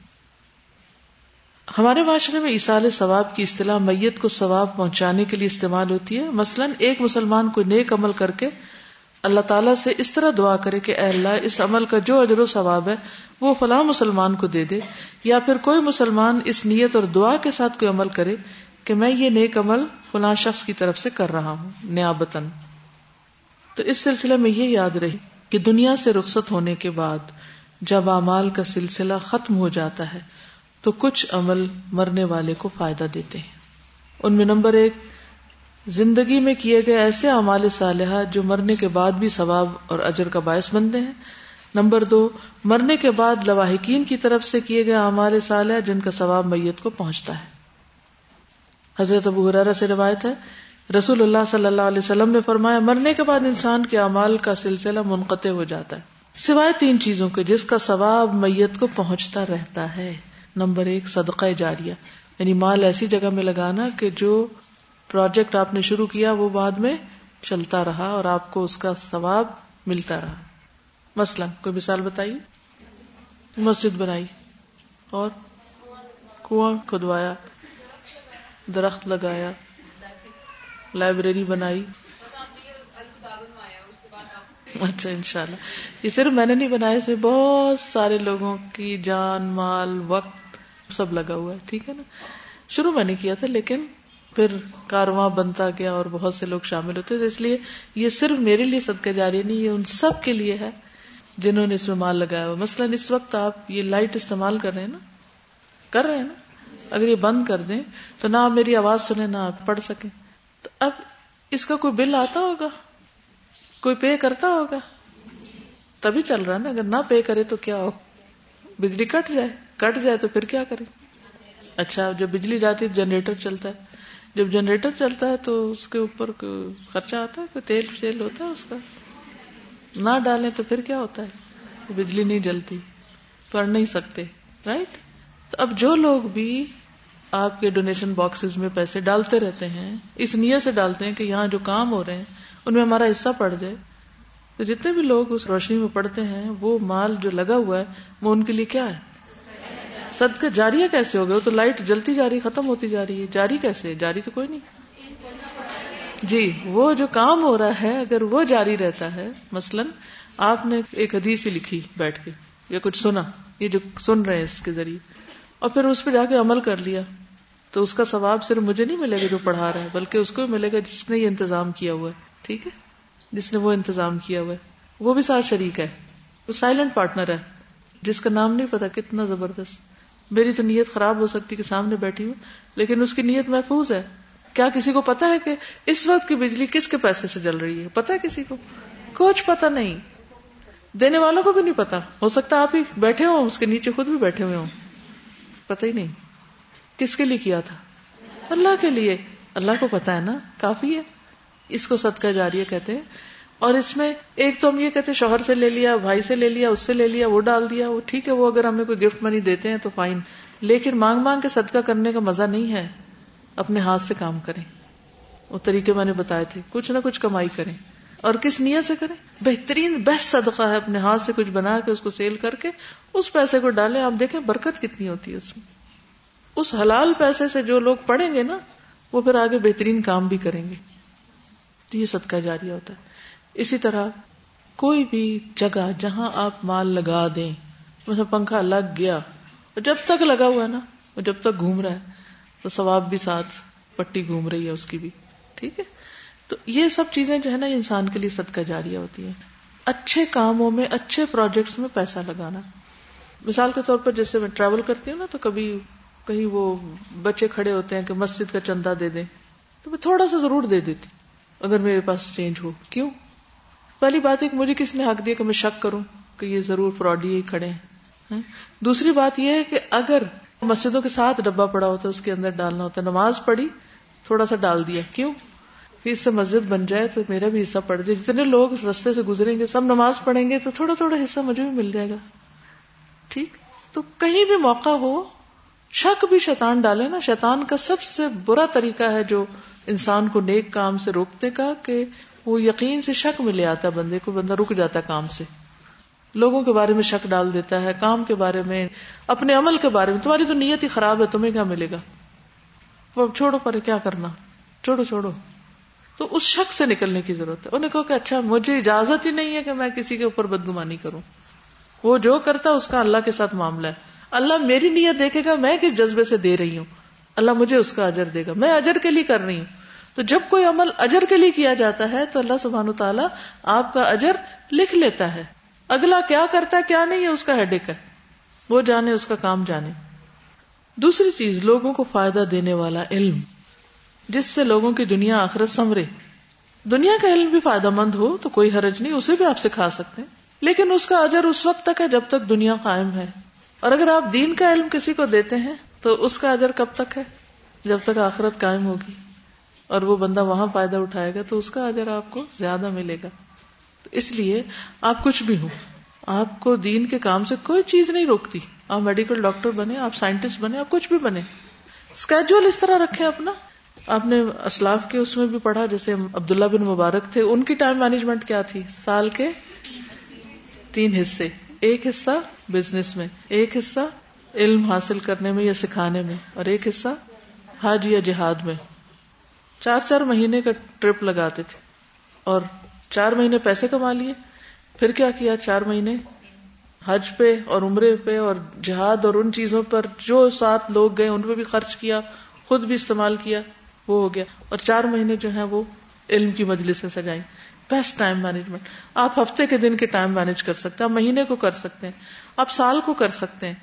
Speaker 1: ہمارے معاشرے میں اصال ثواب کی اصطلاح میت کو ثواب پہنچانے کے لیے استعمال ہوتی ہے مثلا ایک مسلمان کو نیک عمل کر کے اللہ تعالیٰ سے اس طرح دعا کرے کہ اے اللہ اس عمل کا جو اجر و ثواب ہے وہ فلاں مسلمان کو دے دے یا پھر کوئی مسلمان اس نیت اور دعا کے ساتھ کوئی عمل کرے کہ میں یہ نیک عمل فلاں شخص کی طرف سے کر رہا ہوں نیابتن تو اس سلسلے میں یہ یاد رہی کہ دنیا سے رخصت ہونے کے بعد جب اعمال کا سلسلہ ختم ہو جاتا ہے تو کچھ عمل مرنے والے کو فائدہ دیتے ہیں ان میں نمبر ایک زندگی میں کیے گئے ایسے اعمال صالحہ جو مرنے کے بعد بھی ثواب اور اجر کا باعث بنتے ہیں نمبر دو مرنے کے بعد لواحقین کی طرف سے کیے گئے اعمال صالحہ جن کا ثواب میت کو پہنچتا ہے حضرت ابو سے روایت ہے رسول اللہ صلی اللہ علیہ وسلم نے فرمایا مرنے کے بعد انسان کے اعمال کا سلسلہ منقطع ہو جاتا ہے سوائے تین چیزوں کے جس کا ثواب میت کو پہنچتا رہتا ہے نمبر ایک صدقہ جاریہ یعنی مال ایسی جگہ میں لگانا کہ جو پروجیکٹ آپ نے شروع کیا وہ بعد میں چلتا رہا اور آپ کو اس کا ثواب ملتا رہا مسئلہ کوئی مثال بتائیے مسجد بنائی اور کنواں کھدوایا درخت لگایا لائبریری بنائی اچھا انشاءاللہ اللہ یہ صرف میں نے نہیں بنایا اسے بہت سارے لوگوں کی جان مال وقت سب لگا ہوا ہے ٹھیک ہے نا شروع میں نے کیا تھا لیکن پھر کارواں بنتا گیا اور بہت سے لوگ شامل ہوتے تھے اس لیے یہ صرف میرے لیے صدقہ جاری نہیں یہ ان سب کے لیے ہے جنہوں نے اس میں مال لگایا ہوا مثلا اس وقت آپ یہ لائٹ استعمال کر رہے ہیں نا کر رہے ہیں نا اگر یہ بند کر دیں تو نہ آپ میری آواز سنیں نہ آپ پڑھ سکیں تو اب اس کا کوئی بل آتا ہوگا کوئی پے کرتا ہوگا تبھی چل رہا نا اگر نہ پے کرے تو کیا ہو بجلی کٹ جائے کٹ جائے تو پھر کیا کرے اچھا جو بجلی جاتی ہے جنریٹر چلتا ہے جب جنریٹر چلتا ہے تو اس کے اوپر خرچہ آتا ہے تو تیل ہوتا ہے اس کا نہ ڈالیں تو پھر کیا ہوتا ہے بجلی نہیں جلتی پڑھ نہیں سکتے رائٹ تو اب جو لوگ بھی آپ کے ڈونیشن باکسز میں پیسے ڈالتے رہتے ہیں اس نیت سے ڈالتے ہیں کہ یہاں جو کام ہو رہے ہیں ان میں ہمارا حصہ پڑ جائے تو جتنے بھی لوگ اس روشنی میں پڑھتے ہیں وہ مال جو لگا ہوا ہے وہ ان کے لیے کیا ہے سد کا جاری کیسے ہو گیا وہ تو لائٹ جلتی جا رہی ختم ہوتی جا رہی ہے جاری کیسے جاری تو کوئی نہیں جی وہ جو کام ہو رہا ہے اگر وہ جاری رہتا ہے مثلا آپ نے ایک حدیث ہی لکھی بیٹھ کے یا کچھ سنا یہ جو سن رہے ہیں اس کے ذریعے اور پھر اس پہ جا کے عمل کر لیا تو اس کا ثواب صرف مجھے نہیں ملے گا جو پڑھا رہا ہے بلکہ اس کو بھی ملے گا جس نے یہ انتظام کیا ہوا ہے ٹھیک ہے جس نے وہ انتظام کیا ہوا ہے وہ بھی ساتھ شریک ہے وہ سائلنٹ پارٹنر ہے جس کا نام نہیں پتا کتنا زبردست میری تو نیت خراب ہو سکتی کہ سامنے بیٹھی ہوں لیکن اس کی نیت محفوظ ہے کیا کسی کو پتا ہے کہ اس وقت کی بجلی کس کے پیسے سے جل رہی ہے پتا ہے کسی کو کچھ پتا نہیں دینے والوں کو بھی نہیں پتا ہو سکتا آپ ہی بیٹھے ہوں اس کے نیچے خود بھی بیٹھے ہوئے ہوں پتہ ہی نہیں کس کے لیے کیا تھا اللہ کے لیے اللہ کو پتا ہے نا کافی ہے اس کو صدقہ جاریہ کہتے ہیں اور اس میں ایک تو ہم یہ کہتے شوہر سے لے لیا بھائی سے لے لیا اس سے لے لیا وہ ڈال دیا وہ ٹھیک ہے وہ اگر ہمیں کوئی گفٹ منی دیتے ہیں تو فائن لیکن مانگ مانگ کے صدقہ کرنے کا مزہ نہیں ہے اپنے ہاتھ سے کام کریں وہ طریقے میں نے بتایا تھے کچھ نہ کچھ کمائی کریں اور کس نیت سے کریں بہترین بیسٹ صدقہ ہے اپنے ہاتھ سے کچھ بنا کے اس کو سیل کر کے اس پیسے کو ڈالیں آپ دیکھیں برکت کتنی ہوتی ہے اس میں اس حلال پیسے سے جو لوگ پڑھیں گے نا وہ پھر آگے بہترین کام بھی کریں گے تو یہ صدقہ جاری ہوتا ہے اسی طرح کوئی بھی جگہ جہاں آپ مال لگا دیں پنکھا لگ گیا اور جب تک لگا ہوا ہے نا وہ جب تک گھوم رہا ہے تو ثواب بھی ساتھ پٹی گھوم رہی ہے اس کی بھی ٹھیک ہے تو یہ سب چیزیں جو ہے نا انسان کے لیے صدقہ جاریہ ہوتی ہے اچھے کاموں میں اچھے پروجیکٹس میں پیسہ لگانا مثال کے طور پر جیسے میں ٹریول کرتی ہوں نا تو کبھی کہیں وہ بچے کھڑے ہوتے ہیں کہ مسجد کا چندہ دے دیں تو میں تھوڑا سا ضرور دے دیتی اگر میرے پاس چینج ہو کیوں پہلی بات ہے کہ مجھے کس نے حق دیا کہ میں شک کروں کہ یہ ضرور فراڈی ہی کھڑے ہیں ہاں؟ دوسری بات یہ ہے کہ اگر مسجدوں کے ساتھ ڈبا پڑا ہوتا ہے اس کے اندر ڈالنا ہوتا ہے نماز پڑھی تھوڑا سا ڈال دیا کیوں اس سے مسجد بن جائے تو میرا بھی حصہ پڑ جائے جتنے لوگ رستے سے گزریں گے سب نماز پڑھیں گے تو تھوڑا تھوڑا حصہ مجھے بھی مل جائے گا ٹھیک تو کہیں بھی موقع ہو شک بھی شیطان ڈالے نا شیطان کا سب سے برا طریقہ ہے جو انسان کو نیک کام سے روکنے کا کہ وہ یقین سے شک میں لے آتا ہے بندے کو بندہ رک جاتا ہے کام سے لوگوں کے بارے میں شک ڈال دیتا ہے کام کے بارے میں اپنے عمل کے بارے میں تمہاری تو نیت ہی خراب ہے تمہیں کیا ملے گا وہ چھوڑو پر کیا کرنا چھوڑو چھوڑو تو اس شک سے نکلنے کی ضرورت ہے انہیں کہ اچھا مجھے اجازت ہی نہیں ہے کہ میں کسی کے اوپر بدگمانی کروں وہ جو کرتا اس کا اللہ کے ساتھ معاملہ ہے اللہ میری نیت دیکھے گا میں کس جذبے سے دے رہی ہوں اللہ مجھے اس کا اجر دے گا میں اجر کے لیے کر رہی ہوں تو جب کوئی عمل اجر کے لیے کیا جاتا ہے تو اللہ سبحان تعالیٰ آپ کا اجر لکھ لیتا ہے اگلا کیا کرتا ہے کیا نہیں ہے اس کا ہے وہ جانے اس کا کام جانے دوسری چیز لوگوں کو فائدہ دینے والا علم جس سے لوگوں کی دنیا آخرت سمرے دنیا کا علم بھی فائدہ مند ہو تو کوئی حرج نہیں اسے بھی آپ سکھا سکتے ہیں لیکن اس کا اجر اس وقت تک ہے جب تک دنیا قائم ہے اور اگر آپ دین کا علم کسی کو دیتے ہیں تو اس کا اجر کب تک ہے جب تک آخرت قائم ہوگی اور وہ بندہ وہاں فائدہ اٹھائے گا تو اس کا اجر آپ کو زیادہ ملے گا اس لیے آپ کچھ بھی ہوں آپ کو دین کے کام سے کوئی چیز نہیں روکتی آپ میڈیکل ڈاکٹر بنے آپ سائنٹسٹ بنے آپ کچھ بھی بنے اسکیجول اس طرح رکھے اپنا آپ نے اسلاف کے اس میں بھی پڑھا جیسے عبداللہ بن مبارک تھے ان کی ٹائم مینجمنٹ کیا تھی سال کے تین حصے ایک حصہ بزنس میں ایک حصہ علم حاصل کرنے میں یا سکھانے میں اور ایک حصہ حج یا جہاد میں چار چار مہینے کا ٹرپ لگاتے تھے اور چار مہینے پیسے کما لیے پھر کیا کیا چار مہینے حج پہ اور عمرے پہ اور جہاد اور ان چیزوں پر جو سات لوگ گئے ان پہ بھی خرچ کیا خود بھی استعمال کیا وہ ہو گیا اور چار مہینے جو ہیں وہ علم کی مجلسیں سے سجائیں بیسٹ ٹائم مینجمنٹ آپ ہفتے کے دن کے ٹائم مینج کر سکتے ہیں آپ مہینے کو کر سکتے ہیں آپ سال کو کر سکتے ہیں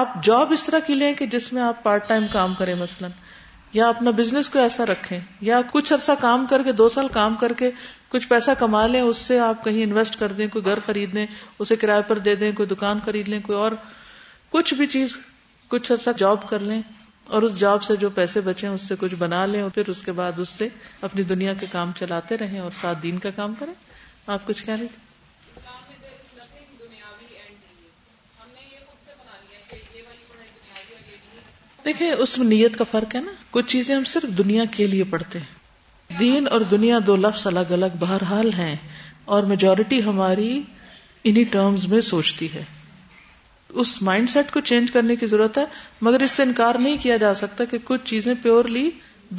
Speaker 1: آپ جاب اس طرح کی لیں کہ جس میں آپ پارٹ ٹائم کام کریں مثلاً یا اپنا بزنس کو ایسا رکھیں یا کچھ عرصہ کام کر کے دو سال کام کر کے کچھ پیسہ کما لیں اس سے آپ کہیں انویسٹ کر دیں کوئی گھر خرید لیں اسے کرایہ پر دے دیں کوئی دکان خرید لیں کوئی اور کچھ بھی چیز کچھ عرصہ جاب کر لیں اور اس جاب سے جو پیسے بچیں اس سے کچھ بنا لیں اور پھر اس کے بعد اس سے اپنی دنیا کے کام چلاتے رہیں اور سات دین کا کام کریں آپ کچھ کہہ رہے تھے دیکھیں اس میں نیت کا فرق ہے نا کچھ چیزیں ہم صرف دنیا کے لیے پڑھتے ہیں دین اور دنیا دو لفظ الگ الگ بہرحال ہیں اور میجورٹی ہماری انہی ٹرمز میں سوچتی ہے اس مائنڈ سیٹ کو چینج کرنے کی ضرورت ہے مگر اس سے انکار نہیں کیا جا سکتا کہ کچھ چیزیں پیورلی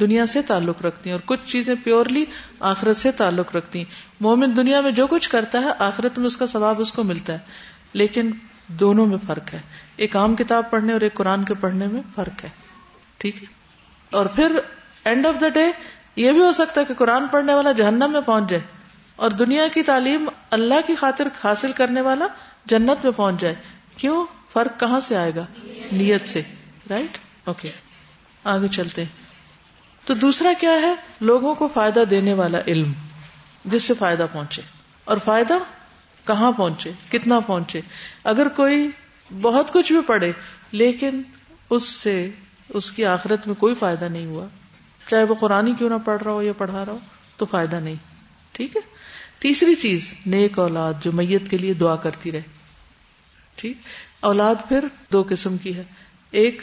Speaker 1: دنیا سے تعلق رکھتی ہیں اور کچھ چیزیں پیورلی آخرت سے تعلق رکھتی ہیں مومن دنیا میں جو کچھ کرتا ہے آخرت میں اس کا ثواب اس کو ملتا ہے لیکن دونوں میں فرق ہے ایک عام کتاب پڑھنے اور ایک قرآن کے پڑھنے میں فرق ہے ٹھیک ہے اور پھر اینڈ آف دا ڈے یہ بھی ہو سکتا ہے کہ قرآن پڑھنے والا جہنم میں پہنچ جائے اور دنیا کی تعلیم اللہ کی خاطر حاصل کرنے والا جنت میں پہنچ جائے کیوں فرق کہاں سے آئے گا نیت سے رائٹ اوکے آگے چلتے ہیں تو دوسرا کیا ہے لوگوں کو فائدہ دینے والا علم جس سے فائدہ پہنچے اور فائدہ کہاں پہنچے کتنا پہنچے اگر کوئی بہت کچھ بھی پڑھے لیکن اس سے اس کی آخرت میں کوئی فائدہ نہیں ہوا چاہے وہ قرآن کیوں نہ پڑھ رہا ہو یا پڑھا رہا ہو تو فائدہ نہیں ٹھیک ہے تیسری چیز نیک اولاد جو میت کے لیے دعا کرتی رہے ٹھیک اولاد پھر دو قسم کی ہے ایک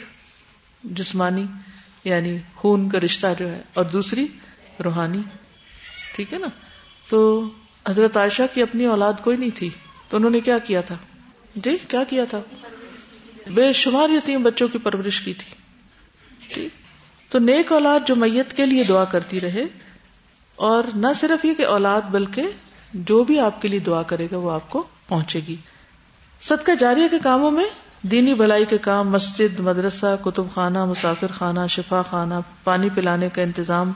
Speaker 1: جسمانی یعنی خون کا رشتہ جو ہے اور دوسری روحانی ٹھیک ہے نا تو حضرت عائشہ کی اپنی اولاد کوئی نہیں تھی تو انہوں نے کیا کیا تھا جی کیا کیا تھا بے شمار یتیم بچوں کی پرورش کی تھی جی، تو نیک اولاد جو میت کے لیے دعا کرتی رہے اور نہ صرف یہ کہ اولاد بلکہ جو بھی آپ کے لیے دعا کرے گا وہ آپ کو پہنچے گی صدقہ جاریہ کے کاموں میں دینی بھلائی کے کام مسجد مدرسہ کتب خانہ مسافر خانہ شفا خانہ پانی پلانے کا انتظام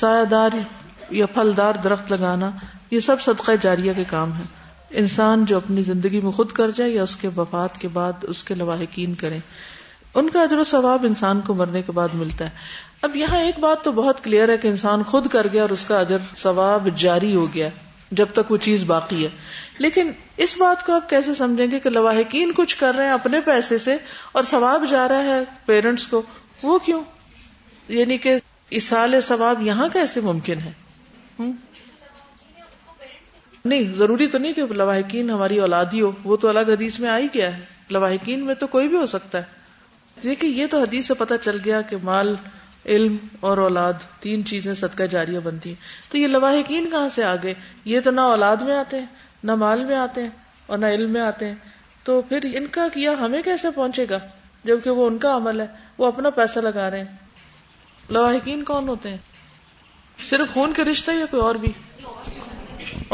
Speaker 1: سایہ دار یا پھلدار درخت لگانا یہ سب صدقہ جاریہ کے کام ہے انسان جو اپنی زندگی میں خود کر جائے یا اس کے وفات کے بعد اس کے لواحقین کرے ان کا اجر و ثواب انسان کو مرنے کے بعد ملتا ہے اب یہاں ایک بات تو بہت کلیئر ہے کہ انسان خود کر گیا اور اس کا اجر ثواب جاری ہو گیا جب تک وہ چیز باقی ہے لیکن اس بات کو آپ کیسے سمجھیں گے کہ لواحقین کچھ کر رہے ہیں اپنے پیسے سے اور ثواب جا رہا ہے پیرنٹس کو وہ کیوں یعنی کہ اسال ثواب یہاں کیسے ممکن ہے نہیں ضروری تو نہیں کہ لواحقین ہماری اولادی ہو وہ تو الگ حدیث میں آئی گیا ہے لواحقین میں تو کوئی بھی ہو سکتا ہے دیکھیے یہ تو حدیث سے پتہ چل گیا کہ مال علم اور اولاد تین چیزیں صدقہ جاریہ بنتی ہیں تو یہ لواحقین کہاں سے آگے یہ تو نہ اولاد میں آتے ہیں نہ مال میں آتے ہیں اور نہ علم میں آتے ہیں تو پھر ان کا کیا ہمیں کیسے پہنچے گا جبکہ وہ ان کا عمل ہے وہ اپنا پیسہ لگا رہے ہیں لواحقین کون ہوتے ہیں صرف خون کے رشتہ یا کوئی اور بھی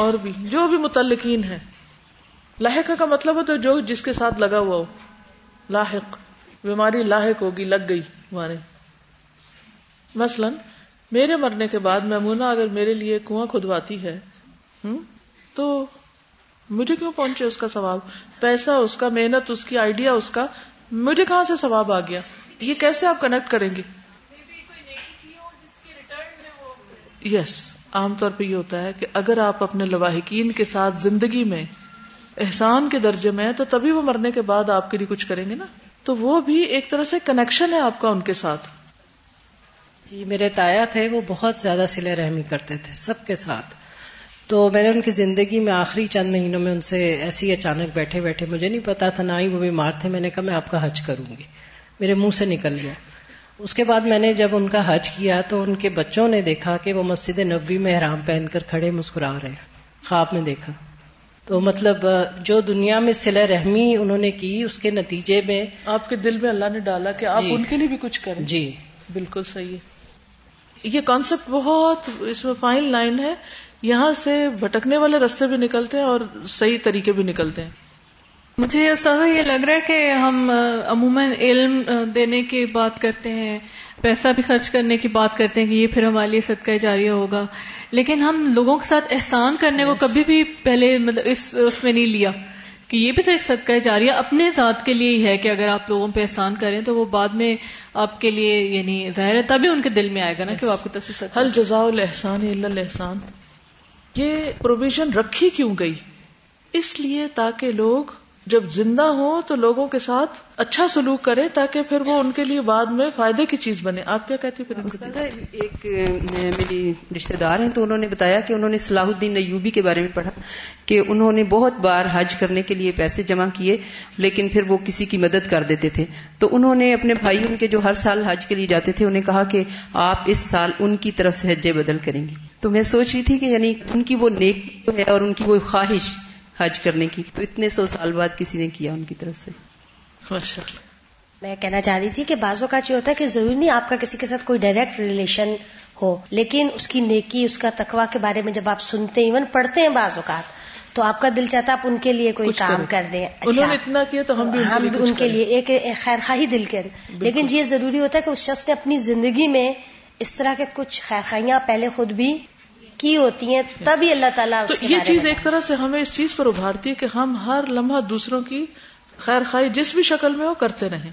Speaker 1: اور بھی جو بھی متعلقین ہیں لاہک کا مطلب ہے جو جس کے ساتھ لگا ہوا ہو لاہق بیماری لاحق ہوگی لگ گئی ہمارے مثلا میرے مرنے کے بعد میمونا اگر میرے لیے کنواں کھدواتی ہے تو مجھے کیوں پہنچے اس کا ثواب پیسہ اس کا محنت اس کی آئیڈیا اس کا مجھے کہاں سے ثواب آ گیا یہ کیسے آپ کنیکٹ کریں گے یس عام طور پہ یہ ہوتا ہے کہ اگر آپ اپنے لواحقین کے ساتھ زندگی میں احسان کے درجے میں تو تبھی وہ مرنے کے بعد آپ کے لیے کچھ کریں گے نا تو وہ بھی ایک طرح سے کنیکشن ہے آپ کا ان کے ساتھ جی میرے تایا تھے وہ بہت زیادہ سلے رحمی کرتے تھے سب کے ساتھ تو میں نے ان کی زندگی میں آخری چند مہینوں میں ان سے ایسی اچانک بیٹھے بیٹھے مجھے نہیں پتا تھا نہ ہی وہ بیمار تھے میں نے کہا میں آپ کا حج کروں گی میرے منہ سے نکل گیا اس کے بعد میں نے جب ان کا حج کیا تو ان کے بچوں نے دیکھا کہ وہ مسجد نبی احرام پہن کر کھڑے مسکرا رہے ہیں خواب میں دیکھا تو مطلب جو دنیا میں سل رحمی انہوں نے کی اس کے نتیجے میں آپ کے دل میں اللہ نے ڈالا کہ آپ جی ان کے لیے بھی کچھ کریں جی بالکل صحیح ہے یہ کانسیپٹ بہت اس میں فائن لائن ہے یہاں سے بھٹکنے والے رستے بھی نکلتے ہیں اور صحیح طریقے بھی نکلتے ہیں مجھے سر یہ لگ رہا ہے کہ ہم عموماً علم دینے کی بات کرتے ہیں پیسہ بھی خرچ کرنے کی بات کرتے ہیں کہ یہ پھر ہمارے لیے صدقہ جاریہ ہوگا لیکن ہم لوگوں کے ساتھ احسان کرنے کو کبھی بھی پہلے مطلب اس اس میں نہیں لیا کہ یہ بھی تو ایک صدقہ جاریہ اپنے ذات کے لیے ہی ہے کہ اگر آپ لوگوں پہ احسان کریں تو وہ بعد میں آپ کے لیے یعنی ظاہر ہے تبھی ان کے دل میں آئے گا نا کہ وہ آپ کو الحسان الحسان یہ پروویژن رکھی کیوں گئی اس لیے تاکہ لوگ جب زندہ ہو تو لوگوں کے ساتھ اچھا سلوک کرے تاکہ پھر وہ ان کے لیے بعد میں فائدے کی چیز بنے آپ کیا کہتے ہیں ایک میری رشتے دار ہیں تو انہوں نے بتایا کہ انہوں نے صلاح الدین نیوبی کے بارے میں پڑھا کہ انہوں نے بہت بار حج کرنے کے لیے پیسے جمع کیے لیکن پھر وہ کسی کی مدد کر دیتے تھے تو انہوں نے اپنے بھائی ان کے جو ہر سال حج کے لیے جاتے تھے انہیں کہا کہ آپ اس سال ان کی طرف سے حجے بدل کریں گے تو میں سوچ رہی تھی کہ یعنی ان کی وہ نیک ہے اور ان کی وہ خواہش حج کرنے کی تو اتنے سو سال بعد کسی نے کیا ان کی طرف سے میں کہنا چاہ رہی تھی کہ بعض اوقات یہ ہوتا ہے کہ ضروری نہیں آپ کا کسی کے ساتھ کوئی ڈائریکٹ ریلیشن ہو لیکن اس کی نیکی اس کا تخوا کے بارے میں جب آپ سنتے ایون پڑھتے ہیں بعض اوقات تو آپ کا دل چاہتا ہے آپ ان کے لیے کوئی کام کر دیں اچھا۔ انہوں نے اتنا کیا تو ہم بھی ہم ان کے لیے ایک خیر خواہی دل کے لیکن یہ ضروری ہوتا ہے کہ اس شخص نے اپنی زندگی میں اس طرح کے کچھ خیر خیاں پہلے خود بھی کی ہوتی ہیں تب ہی اللہ تعالیٰ تو یہ چیز ایک طرح سے ہمیں اس چیز پر ابھارتی ہے کہ ہم ہر لمحہ دوسروں کی خیر خائی جس بھی شکل میں وہ کرتے رہیں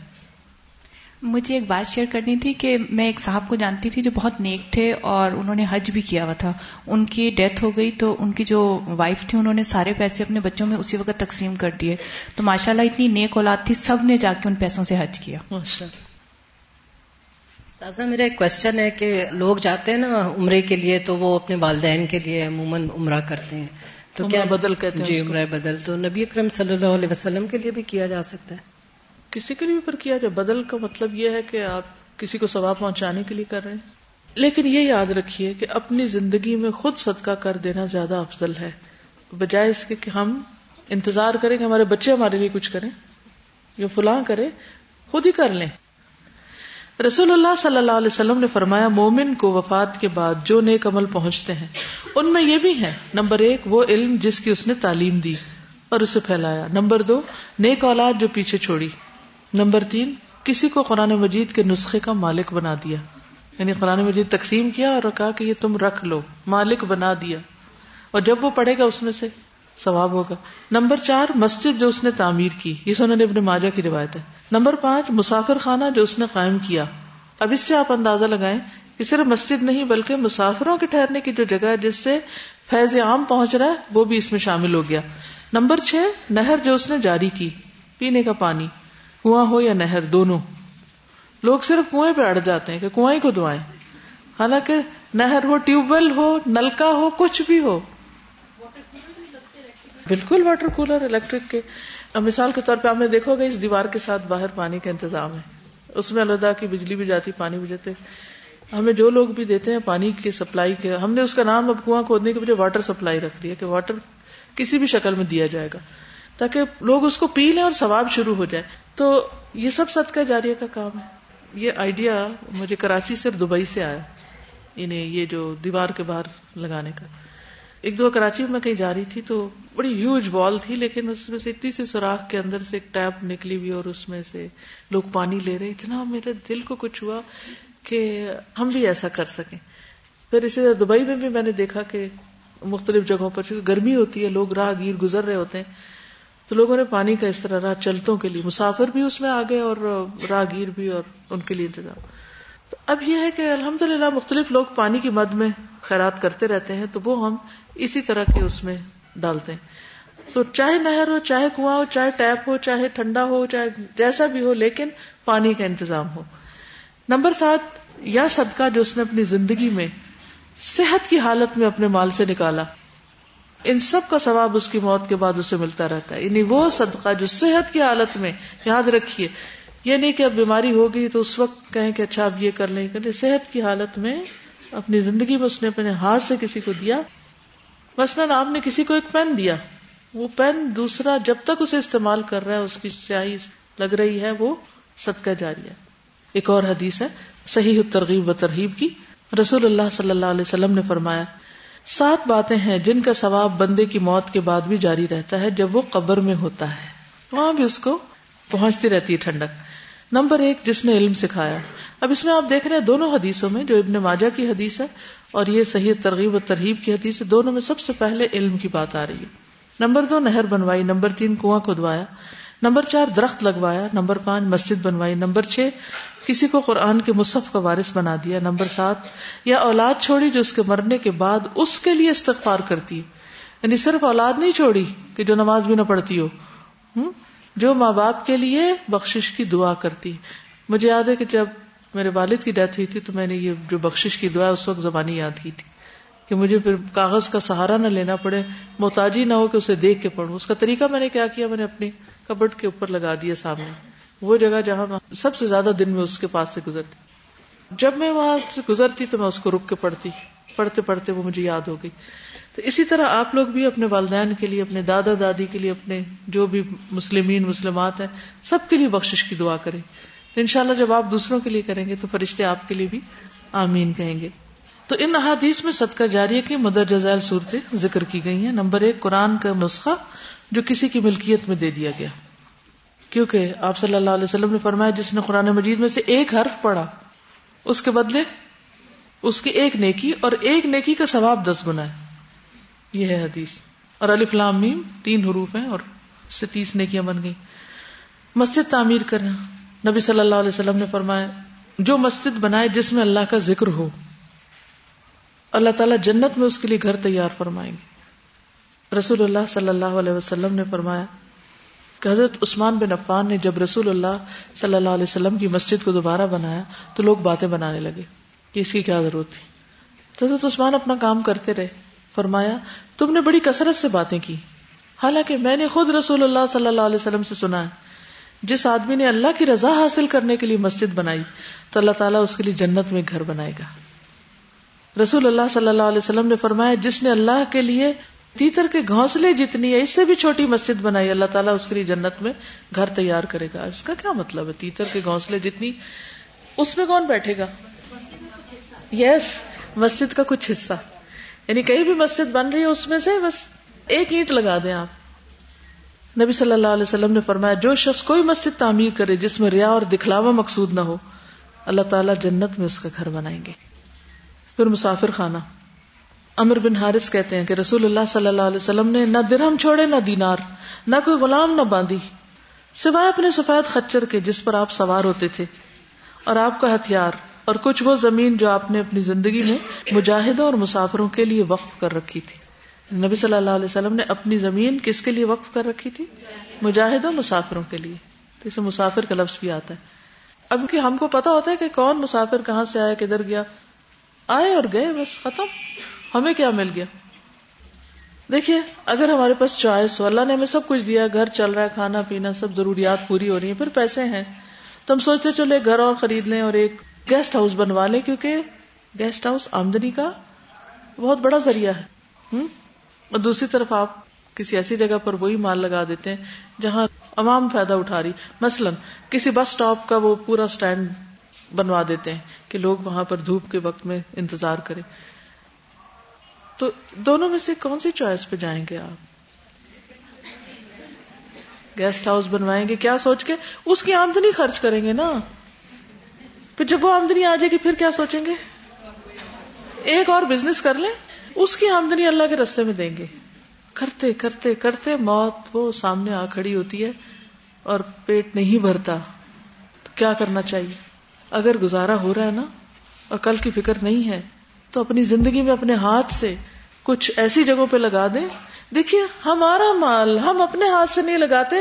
Speaker 1: مجھے ایک بات شیئر کرنی تھی کہ میں ایک صاحب کو جانتی تھی جو بہت نیک تھے اور انہوں نے حج بھی کیا ہوا تھا ان کی ڈیتھ ہو گئی تو ان کی جو وائف تھی انہوں نے سارے پیسے اپنے بچوں میں اسی وقت تقسیم کر دیے تو ماشاءاللہ اتنی نیک اولاد تھی سب نے جا کے ان پیسوں سے حج کیا میرا ایک کوشچن ہے کہ لوگ جاتے ہیں نا عمرے کے لیے تو وہ اپنے والدین کے لیے عموماً عمرہ کرتے ہیں تو کیا بدل کہتے ہیں جی عمرہ بدل تو نبی اکرم صلی اللہ علیہ وسلم کے لیے بھی کیا جا سکتا ہے کسی کے لیے پر کیا جائے بدل کا مطلب یہ ہے کہ آپ کسی کو ثواب پہنچانے کے لیے کر رہے ہیں لیکن یہ یاد رکھیے کہ اپنی زندگی میں خود صدقہ کر دینا زیادہ افضل ہے بجائے اس کے کہ ہم انتظار کریں کہ ہمارے بچے ہمارے لیے کچھ کریں یا فلاں کریں خود ہی کر لیں رسول اللہ صلی اللہ علیہ وسلم نے فرمایا مومن کو وفات کے بعد جو نیک عمل پہنچتے ہیں ان میں یہ بھی ہے نمبر ایک وہ علم جس کی اس نے تعلیم دی اور اسے پھیلایا نمبر دو نیک اولاد جو پیچھے چھوڑی نمبر تین کسی کو قرآن مجید کے نسخے کا مالک بنا دیا یعنی قرآن مجید تقسیم کیا اور کہا کہ یہ تم رکھ لو مالک بنا دیا اور جب وہ پڑھے گا اس میں سے ثواب ہوگا نمبر چار مسجد جو اس نے تعمیر کی یہ جسے اپنے ماجا کی روایت ہے نمبر پانچ مسافر خانہ جو اس نے قائم کیا اب اس سے آپ اندازہ لگائیں کہ صرف مسجد نہیں بلکہ مسافروں کے ٹھہرنے کی جو جگہ ہے جس سے فیض عام پہنچ رہا ہے وہ بھی اس میں شامل ہو گیا نمبر چھ نہر جو اس نے جاری کی پینے کا پانی کنواں ہو یا نہر دونوں لوگ صرف کنویں پہ اڑ جاتے ہیں کہ کنویں کو دعائیں حالانکہ نہر ہو ٹیوب ویل ہو نلکا ہو کچھ بھی ہو بالکل واٹر کولر الیکٹرک کے مثال کے طور پہ دیکھو گے اس دیوار کے ساتھ باہر پانی کا انتظام ہے اس میں اللہ کی بجلی بھی جاتی پانی بھی جاتے ہمیں جو لوگ بھی دیتے ہیں پانی کی سپلائی کے ہم نے اس کا نام اب کنواں کھودنے کے بجائے واٹر سپلائی رکھ دیا کہ واٹر کسی بھی شکل میں دیا جائے گا تاکہ لوگ اس کو پی لیں اور ثواب شروع ہو جائے تو یہ سب سب کا جاری کا کام ہے یہ آئیڈیا مجھے کراچی سے دبئی سے آیا انہیں یعنی یہ جو دیوار کے باہر لگانے کا ایک دو کراچی میں کہیں جا رہی تھی تو بڑی ہیوج بال تھی لیکن اس میں سے اتنی سی سوراخ کے اندر سے ایک ٹیپ نکلی ہوئی اور اس میں سے لوگ پانی لے رہے اتنا میرے دل کو کچھ ہوا کہ ہم بھی ایسا کر سکیں پھر اسی طرح دبئی میں بھی میں نے دیکھا کہ مختلف جگہوں پر چونکہ گرمی ہوتی ہے لوگ راہ گیر گزر رہے ہوتے ہیں تو لوگوں نے پانی کا اس طرح راہ چلتوں کے لیے مسافر بھی اس میں گئے اور راہ گیر بھی اور ان کے لیے انتظام اب یہ ہے کہ الحمد للہ مختلف لوگ پانی کی مد میں خیرات کرتے رہتے ہیں تو وہ ہم اسی طرح کے اس میں ڈالتے ہیں تو چاہے نہر ہو چاہے کنواں ہو چاہے ٹیپ ہو چاہے ٹھنڈا ہو چاہے جیسا بھی ہو لیکن پانی کا انتظام ہو نمبر سات یا صدقہ جو اس نے اپنی زندگی میں صحت کی حالت میں اپنے مال سے نکالا ان سب کا ثواب اس کی موت کے بعد اسے ملتا رہتا ہے یعنی وہ صدقہ جو صحت کی حالت میں یاد رکھیے یہ نہیں کہ اب بیماری ہوگی تو اس وقت کہیں کہ اچھا اب یہ کر لیں کہ صحت کی حالت میں اپنی زندگی میں اس نے نے اپنے ہاتھ سے کسی کسی کو کو دیا دیا مثلاً آپ ایک پین پین وہ دوسرا جب تک اسے استعمال کر رہا ہے ہے اس کی سیاہی لگ رہی وہ صدقہ جاری ہے ایک اور حدیث ہے صحیح ترغیب و ترغیب کی رسول اللہ صلی اللہ علیہ وسلم نے فرمایا سات باتیں ہیں جن کا ثواب بندے کی موت کے بعد بھی جاری رہتا ہے جب وہ قبر میں ہوتا ہے وہاں بھی اس کو پہنچتی رہتی ہے ٹھنڈک نمبر ایک جس نے علم سکھایا اب اس میں آپ دیکھ رہے ہیں دونوں حدیثوں میں جو ابن ماجہ کی حدیث ہے اور یہ صحیح ترغیب و ترہیب کی حدیث ہے دونوں میں سب سے پہلے علم کی بات آ رہی ہے نمبر دو نہر بنوائی نمبر تین کنواں کھدوایا نمبر چار درخت لگوایا نمبر پانچ مسجد بنوائی نمبر چھ کسی کو قرآن کے مصحف کا وارث بنا دیا نمبر سات یا اولاد چھوڑی جو اس کے مرنے کے بعد اس کے لیے استغفار کرتی یعنی صرف اولاد نہیں چھوڑی کہ جو نماز بھی نہ پڑھتی ہو ہوں جو ماں باپ کے لیے بخش کی دعا کرتی مجھے یاد ہے کہ جب میرے والد کی ڈیتھ ہوئی تھی تو میں نے یہ جو بخش کی دعا اس وقت زبانی یاد کی تھی کہ مجھے پھر کاغذ کا سہارا نہ لینا پڑے محتاجی نہ ہو کہ اسے دیکھ کے پڑھوں اس کا طریقہ میں نے کیا کیا میں نے اپنے کبٹ کے اوپر لگا دیا سامنے وہ جگہ جہاں سب سے زیادہ دن میں اس کے پاس سے گزرتی جب میں وہاں سے گزرتی تو میں اس کو رک کے پڑھتی پڑھتے پڑھتے وہ مجھے یاد ہو گئی تو اسی طرح آپ لوگ بھی اپنے والدین کے لیے اپنے دادا دادی کے لیے اپنے جو بھی مسلمین مسلمات ہیں سب کے لیے بخشش کی دعا کریں تو ان جب آپ دوسروں کے لیے کریں گے تو فرشتے آپ کے لیے بھی آمین کہیں گے تو ان احادیث میں صدقہ جاری کی مدر جزائل صورتیں ذکر کی گئی ہیں نمبر ایک قرآن کا نسخہ جو کسی کی ملکیت میں دے دیا گیا کیونکہ آپ صلی اللہ علیہ وسلم نے فرمایا جس نے قرآن مجید میں سے ایک حرف پڑھا اس کے بدلے اس کی ایک نیکی اور ایک نیکی کا ثواب دس گنا ہے یہ ہے حدیث اور علی فلام تین حروف ہیں اور سے تیس نیکیاں بن گئی مسجد تعمیر کرنا نبی صلی اللہ علیہ وسلم نے فرمایا جو مسجد بنائے جس میں اللہ کا ذکر ہو اللہ تعالیٰ جنت میں اس کے لیے گھر تیار فرمائیں گے رسول اللہ صلی اللہ علیہ وسلم نے فرمایا کہ حضرت عثمان بن عفان نے جب رسول اللہ صلی اللہ علیہ وسلم کی مسجد کو دوبارہ بنایا تو لوگ باتیں بنانے لگے کہ اس کی کیا ضرورت تھی تو حضرت عثمان اپنا کام کرتے رہے فرمایا تم نے بڑی کثرت سے باتیں کی حالانکہ میں نے خود رسول اللہ صلی اللہ علیہ وسلم سے سنا ہے جس آدمی نے اللہ کی رضا حاصل کرنے کے لیے مسجد بنائی تو اللہ تعالیٰ اس کے لیے جنت میں گھر بنائے گا رسول اللہ صلی اللہ علیہ وسلم نے فرمایا جس نے اللہ کے لیے تیتر کے گھونسلے جتنی ہے اس سے بھی چھوٹی مسجد بنائی اللہ تعالیٰ اس کے لیے جنت میں گھر تیار کرے گا اس کا کیا مطلب ہے تیتر کے گھونسلے جتنی اس میں کون بیٹھے گا یس مسجد کا کچھ حصہ یعنی کہیں بھی مسجد بن رہی ہے اس میں سے بس ایک اینٹ لگا دیں آپ نبی صلی اللہ علیہ وسلم نے فرمایا جو شخص کوئی مسجد تعمیر کرے جس میں ریا اور دکھلاوا مقصود نہ ہو اللہ تعالیٰ جنت میں اس کا گھر بنائیں گے پھر مسافر خانہ امر بن حارث کہتے ہیں کہ رسول اللہ صلی اللہ علیہ وسلم نے نہ درہم چھوڑے نہ دینار نہ کوئی غلام نہ باندھی سوائے اپنے سفید خچر کے جس پر آپ سوار ہوتے تھے اور آپ کا ہتھیار اور کچھ وہ زمین جو آپ نے اپنی زندگی میں مجاہدوں اور مسافروں کے لیے وقف کر رکھی تھی نبی صلی اللہ علیہ وسلم نے اپنی زمین کس کے لیے وقف کر رکھی تھی مجاہدوں مسافروں کے لیے اسے مسافر کا لفظ بھی آتا ہے اب کہ ہم کو پتا ہوتا ہے کہ کون مسافر کہاں سے آیا کدھر گیا آئے اور گئے بس ختم ہمیں کیا مل گیا دیکھیے اگر ہمارے پاس چوائس ہو اللہ نے ہمیں سب کچھ دیا گھر چل رہا ہے کھانا پینا سب ضروریات پوری ہو رہی ہیں پھر پیسے ہیں تو ہم سوچتے چلے گھر اور خرید لیں اور ایک گیسٹ ہاؤس بنوا لیں کیونکہ گیسٹ ہاؤس آمدنی کا بہت بڑا ذریعہ ہے اور دوسری طرف آپ کسی ایسی جگہ پر وہی مال لگا دیتے ہیں جہاں عوام فائدہ اٹھا رہی مثلا کسی بس اسٹاپ کا وہ پورا اسٹینڈ بنوا دیتے ہیں کہ لوگ وہاں پر دھوپ کے وقت میں انتظار کریں تو دونوں میں سے کون سی چوائس پہ جائیں گے آپ گیسٹ ہاؤس بنوائیں گے کیا سوچ کے اس کی آمدنی خرچ کریں گے نا پھر جب وہ آمدنی آ جائے گی پھر کیا سوچیں گے ایک اور بزنس کر لیں اس کی آمدنی اللہ کے رستے میں دیں گے کرتے کرتے کرتے موت وہ سامنے آ کھڑی ہوتی ہے اور پیٹ نہیں بھرتا کیا کرنا چاہیے اگر گزارا ہو رہا ہے نا اور کل کی فکر نہیں ہے تو اپنی زندگی میں اپنے ہاتھ سے کچھ ایسی جگہوں پہ لگا دیں دیکھیے ہمارا مال ہم اپنے ہاتھ سے نہیں لگاتے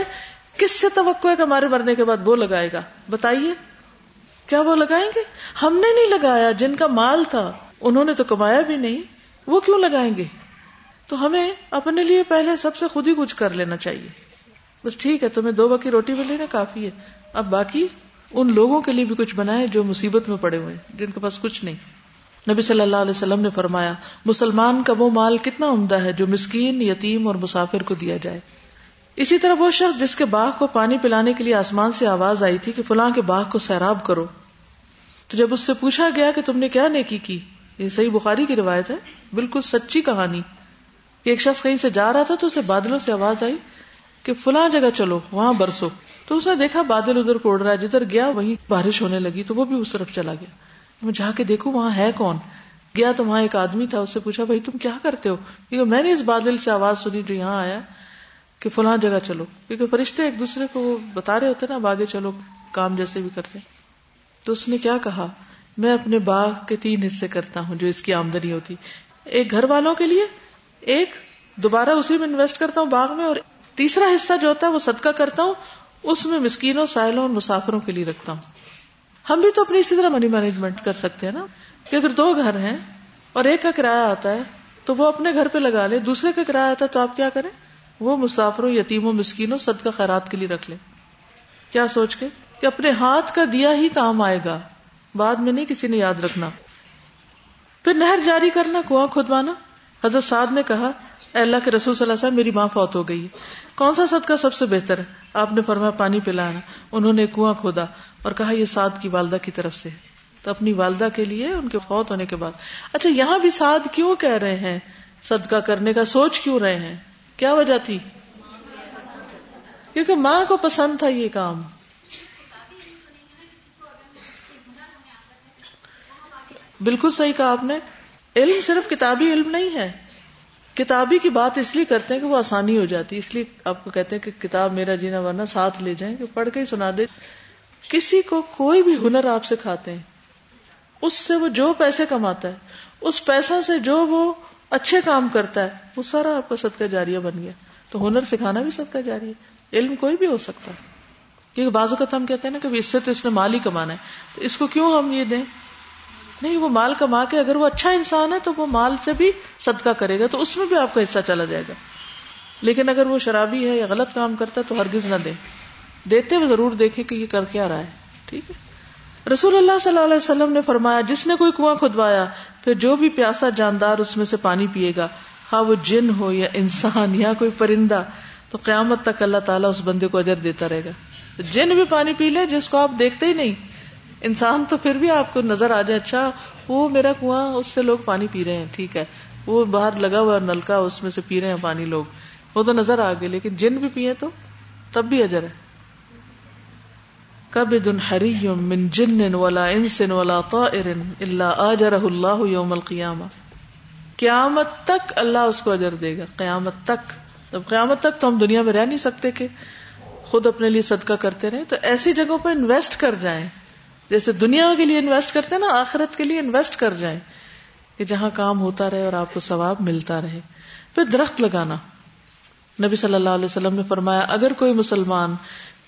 Speaker 1: کس سے توقع ہے کہ ہمارے مرنے کے بعد وہ لگائے گا بتائیے کیا وہ لگائیں گے ہم نے نہیں لگایا جن کا مال تھا انہوں نے تو کمایا بھی نہیں وہ کیوں لگائیں گے تو ہمیں اپنے لیے پہلے سب سے خود ہی کچھ کر لینا چاہیے بس ٹھیک ہے تمہیں دو بکی روٹی بھی کافی ہے اب باقی ان لوگوں کے لیے بھی کچھ بنائے جو مصیبت میں پڑے ہوئے جن کے پاس کچھ نہیں نبی صلی اللہ علیہ وسلم نے فرمایا مسلمان کا وہ مال کتنا عمدہ ہے جو مسکین یتیم اور مسافر کو دیا جائے اسی طرح وہ شخص جس کے باغ کو پانی پلانے کے لیے آسمان سے آواز آئی تھی کہ فلاں کے باغ کو سیراب کرو تو جب اس سے پوچھا گیا کہ تم نے کیا نیکی کی یہ صحیح بخاری کی روایت ہے بالکل سچی کہانی کہ ایک شخص کہیں سے جا رہا تھا تو اسے بادلوں سے آواز آئی کہ فلاں جگہ چلو وہاں برسو تو اس نے دیکھا بادل ادھر کوڑ رہا ہے جدھر گیا وہی بارش ہونے لگی تو وہ بھی اس طرف چلا گیا میں جا کے دیکھوں وہاں ہے کون گیا تو وہاں ایک آدمی تھا اس سے پوچھا بھائی تم کیا کرتے ہو کیونکہ میں نے اس بادل سے آواز سنی جو یہاں آیا کہ فلاں جگہ چلو کیونکہ فرشتے ایک دوسرے کو بتا رہے ہوتے نا اب آگے چلو کام جیسے بھی کرتے ہیں تو اس نے کیا کہا میں اپنے باغ کے تین حصے کرتا ہوں جو اس کی آمدنی ہوتی ایک گھر والوں کے لیے ایک دوبارہ اسی میں انویسٹ کرتا ہوں باغ میں اور تیسرا حصہ جو ہوتا ہے وہ صدقہ کرتا ہوں اس میں مسکینوں سائلوں اور مسافروں کے لیے رکھتا ہوں ہم بھی تو اپنی اسی طرح منی مینجمنٹ کر سکتے ہیں نا کہ اگر دو گھر ہیں اور ایک کا کرایہ آتا ہے تو وہ اپنے گھر پہ لگا لے دوسرے کا کرایہ آتا ہے تو آپ کیا کریں وہ مسافروں یتیموں مسکینوں صدقہ خیرات کے لیے رکھ لیں کیا سوچ کے کہ اپنے ہاتھ کا دیا ہی کام آئے گا بعد میں نہیں کسی نے یاد رکھنا پھر نہر جاری کرنا کنواں کھودوانا حضرت سعد نے کہا اللہ کے رسول صلی اللہ علیہ وسلم میری ماں فوت ہو گئی کون سا سد کا سب سے بہتر ہے آپ نے فرمایا پانی پلانا انہوں نے کنواں کھودا اور کہا یہ سعد کی والدہ کی طرف سے تو اپنی والدہ کے لیے ان کے فوت ہونے کے بعد اچھا یہاں بھی سعد کیوں کہہ رہے ہیں صدقہ کرنے کا سوچ کیوں رہے ہیں کیا وجہ تھی کیونکہ ماں کو پسند تھا یہ کام بالکل صحیح کہا آپ نے علم صرف کتابی علم نہیں ہے کتابی کی بات اس لیے کرتے ہیں کہ وہ آسانی ہو جاتی اس لیے آپ کو کہتے ہیں کہ کتاب میرا جینا ورنہ ساتھ لے جائیں کہ پڑھ کے سنا دے کسی کو کوئی بھی ہنر آپ سکھاتے ہیں اس سے وہ جو پیسے کماتا ہے اس پیسہ سے جو وہ اچھے کام کرتا ہے وہ سارا آپ کا صدقہ جاریہ بن گیا تو ہنر سکھانا بھی صدقہ جاریہ جاری ہے علم کوئی بھی ہو سکتا ہے کیونکہ بازو قطع ہم کہتے ہیں نا کہ اس سے تو اس نے مال ہی کمانا ہے تو اس کو کیوں ہم یہ دیں نہیں وہ مال کما کے اگر وہ اچھا انسان ہے تو وہ مال سے بھی صدقہ کرے گا تو اس میں بھی آپ کا حصہ چلا جائے گا لیکن اگر وہ شرابی ہے یا غلط کام کرتا ہے تو ہرگز نہ دے دیتے ہوئے ضرور دیکھے کہ یہ کر کے آ رہا ہے ٹھیک ہے رسول اللہ صلی اللہ علیہ وسلم نے فرمایا جس نے کوئی کنواں کھدوایا پھر جو بھی پیاسا جاندار اس میں سے پانی پیے گا ہاں وہ جن ہو یا انسان یا کوئی پرندہ تو قیامت تک اللہ تعالیٰ اس بندے کو اجر دیتا رہے گا جن بھی پانی پی لے جس کو آپ دیکھتے ہی نہیں انسان تو پھر بھی آپ کو نظر آ جائے اچھا وہ میرا کنواں اس سے لوگ پانی پی رہے ہیں ٹھیک ہے وہ باہر لگا ہوا نلکا اس میں سے پی رہے ہیں پانی لوگ وہ تو نظر آ گئے لیکن جن بھی پیئے تو تب بھی اجر ہے کب دن ہری من جن والا ان ارن اللہ اللہ یوم القیاما قیامت تک اللہ اس کو اجر دے گا قیامت تک قیامت تک تو ہم دنیا میں رہ نہیں سکتے کہ خود اپنے لیے صدقہ کرتے رہے تو ایسی جگہوں پہ انویسٹ کر جائیں جیسے دنیا کے لیے انویسٹ کرتے ہیں نا آخرت کے لیے انویسٹ کر جائیں کہ جہاں کام ہوتا رہے اور آپ کو ثواب ملتا رہے پھر درخت لگانا نبی صلی اللہ علیہ وسلم نے فرمایا اگر کوئی مسلمان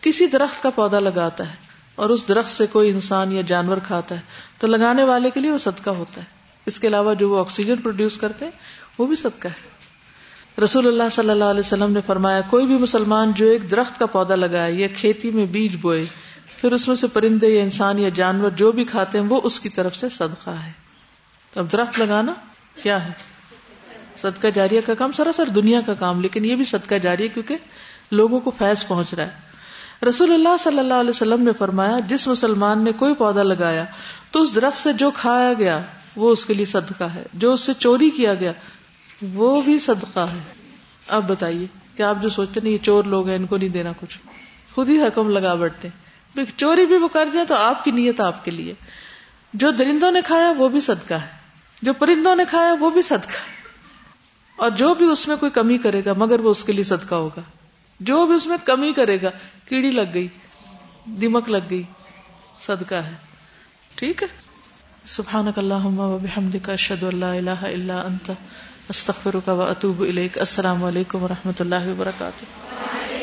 Speaker 1: کسی درخت کا پودا لگاتا ہے اور اس درخت سے کوئی انسان یا جانور کھاتا ہے تو لگانے والے کے لیے وہ صدقہ ہوتا ہے اس کے علاوہ جو وہ آکسیجن پروڈیوس کرتے ہیں وہ بھی صدقہ ہے رسول اللہ صلی اللہ علیہ وسلم نے فرمایا کوئی بھی مسلمان جو ایک درخت کا پودا لگائے یا کھیتی میں بیج بوئے پھر اس میں سے پرندے یا انسان یا جانور جو بھی کھاتے ہیں وہ اس کی طرف سے صدقہ ہے اب درخت لگانا کیا ہے صدقہ جاریہ کا کام سراسر دنیا کا کام لیکن یہ بھی صدقہ جاری ہے کیونکہ لوگوں کو فیض پہنچ رہا ہے رسول اللہ صلی اللہ علیہ وسلم نے فرمایا جس مسلمان نے کوئی پودا لگایا تو اس درخت سے جو کھایا گیا وہ اس کے لیے صدقہ ہے جو اس سے چوری کیا گیا وہ بھی صدقہ ہے اب بتائیے کہ آپ جو سوچتے نہیں یہ چور لوگ ہیں ان کو نہیں دینا کچھ خود ہی حکم لگا بیٹھتے ہیں چوری بھی وہ کر جائے تو آپ کی نیت آپ کے لیے جو درندوں نے کھایا وہ بھی صدقہ ہے جو پرندوں نے کھایا وہ بھی صدقہ ہے اور جو بھی اس میں کوئی کمی کرے گا مگر وہ اس کے لیے صدقہ ہوگا جو بھی اس میں کمی کرے گا کیڑی لگ گئی دمک لگ گئی صدقہ ہے ٹھیک ہے سبحان کا شد الیک السلام علیکم و رحمۃ اللہ وبرکاتہ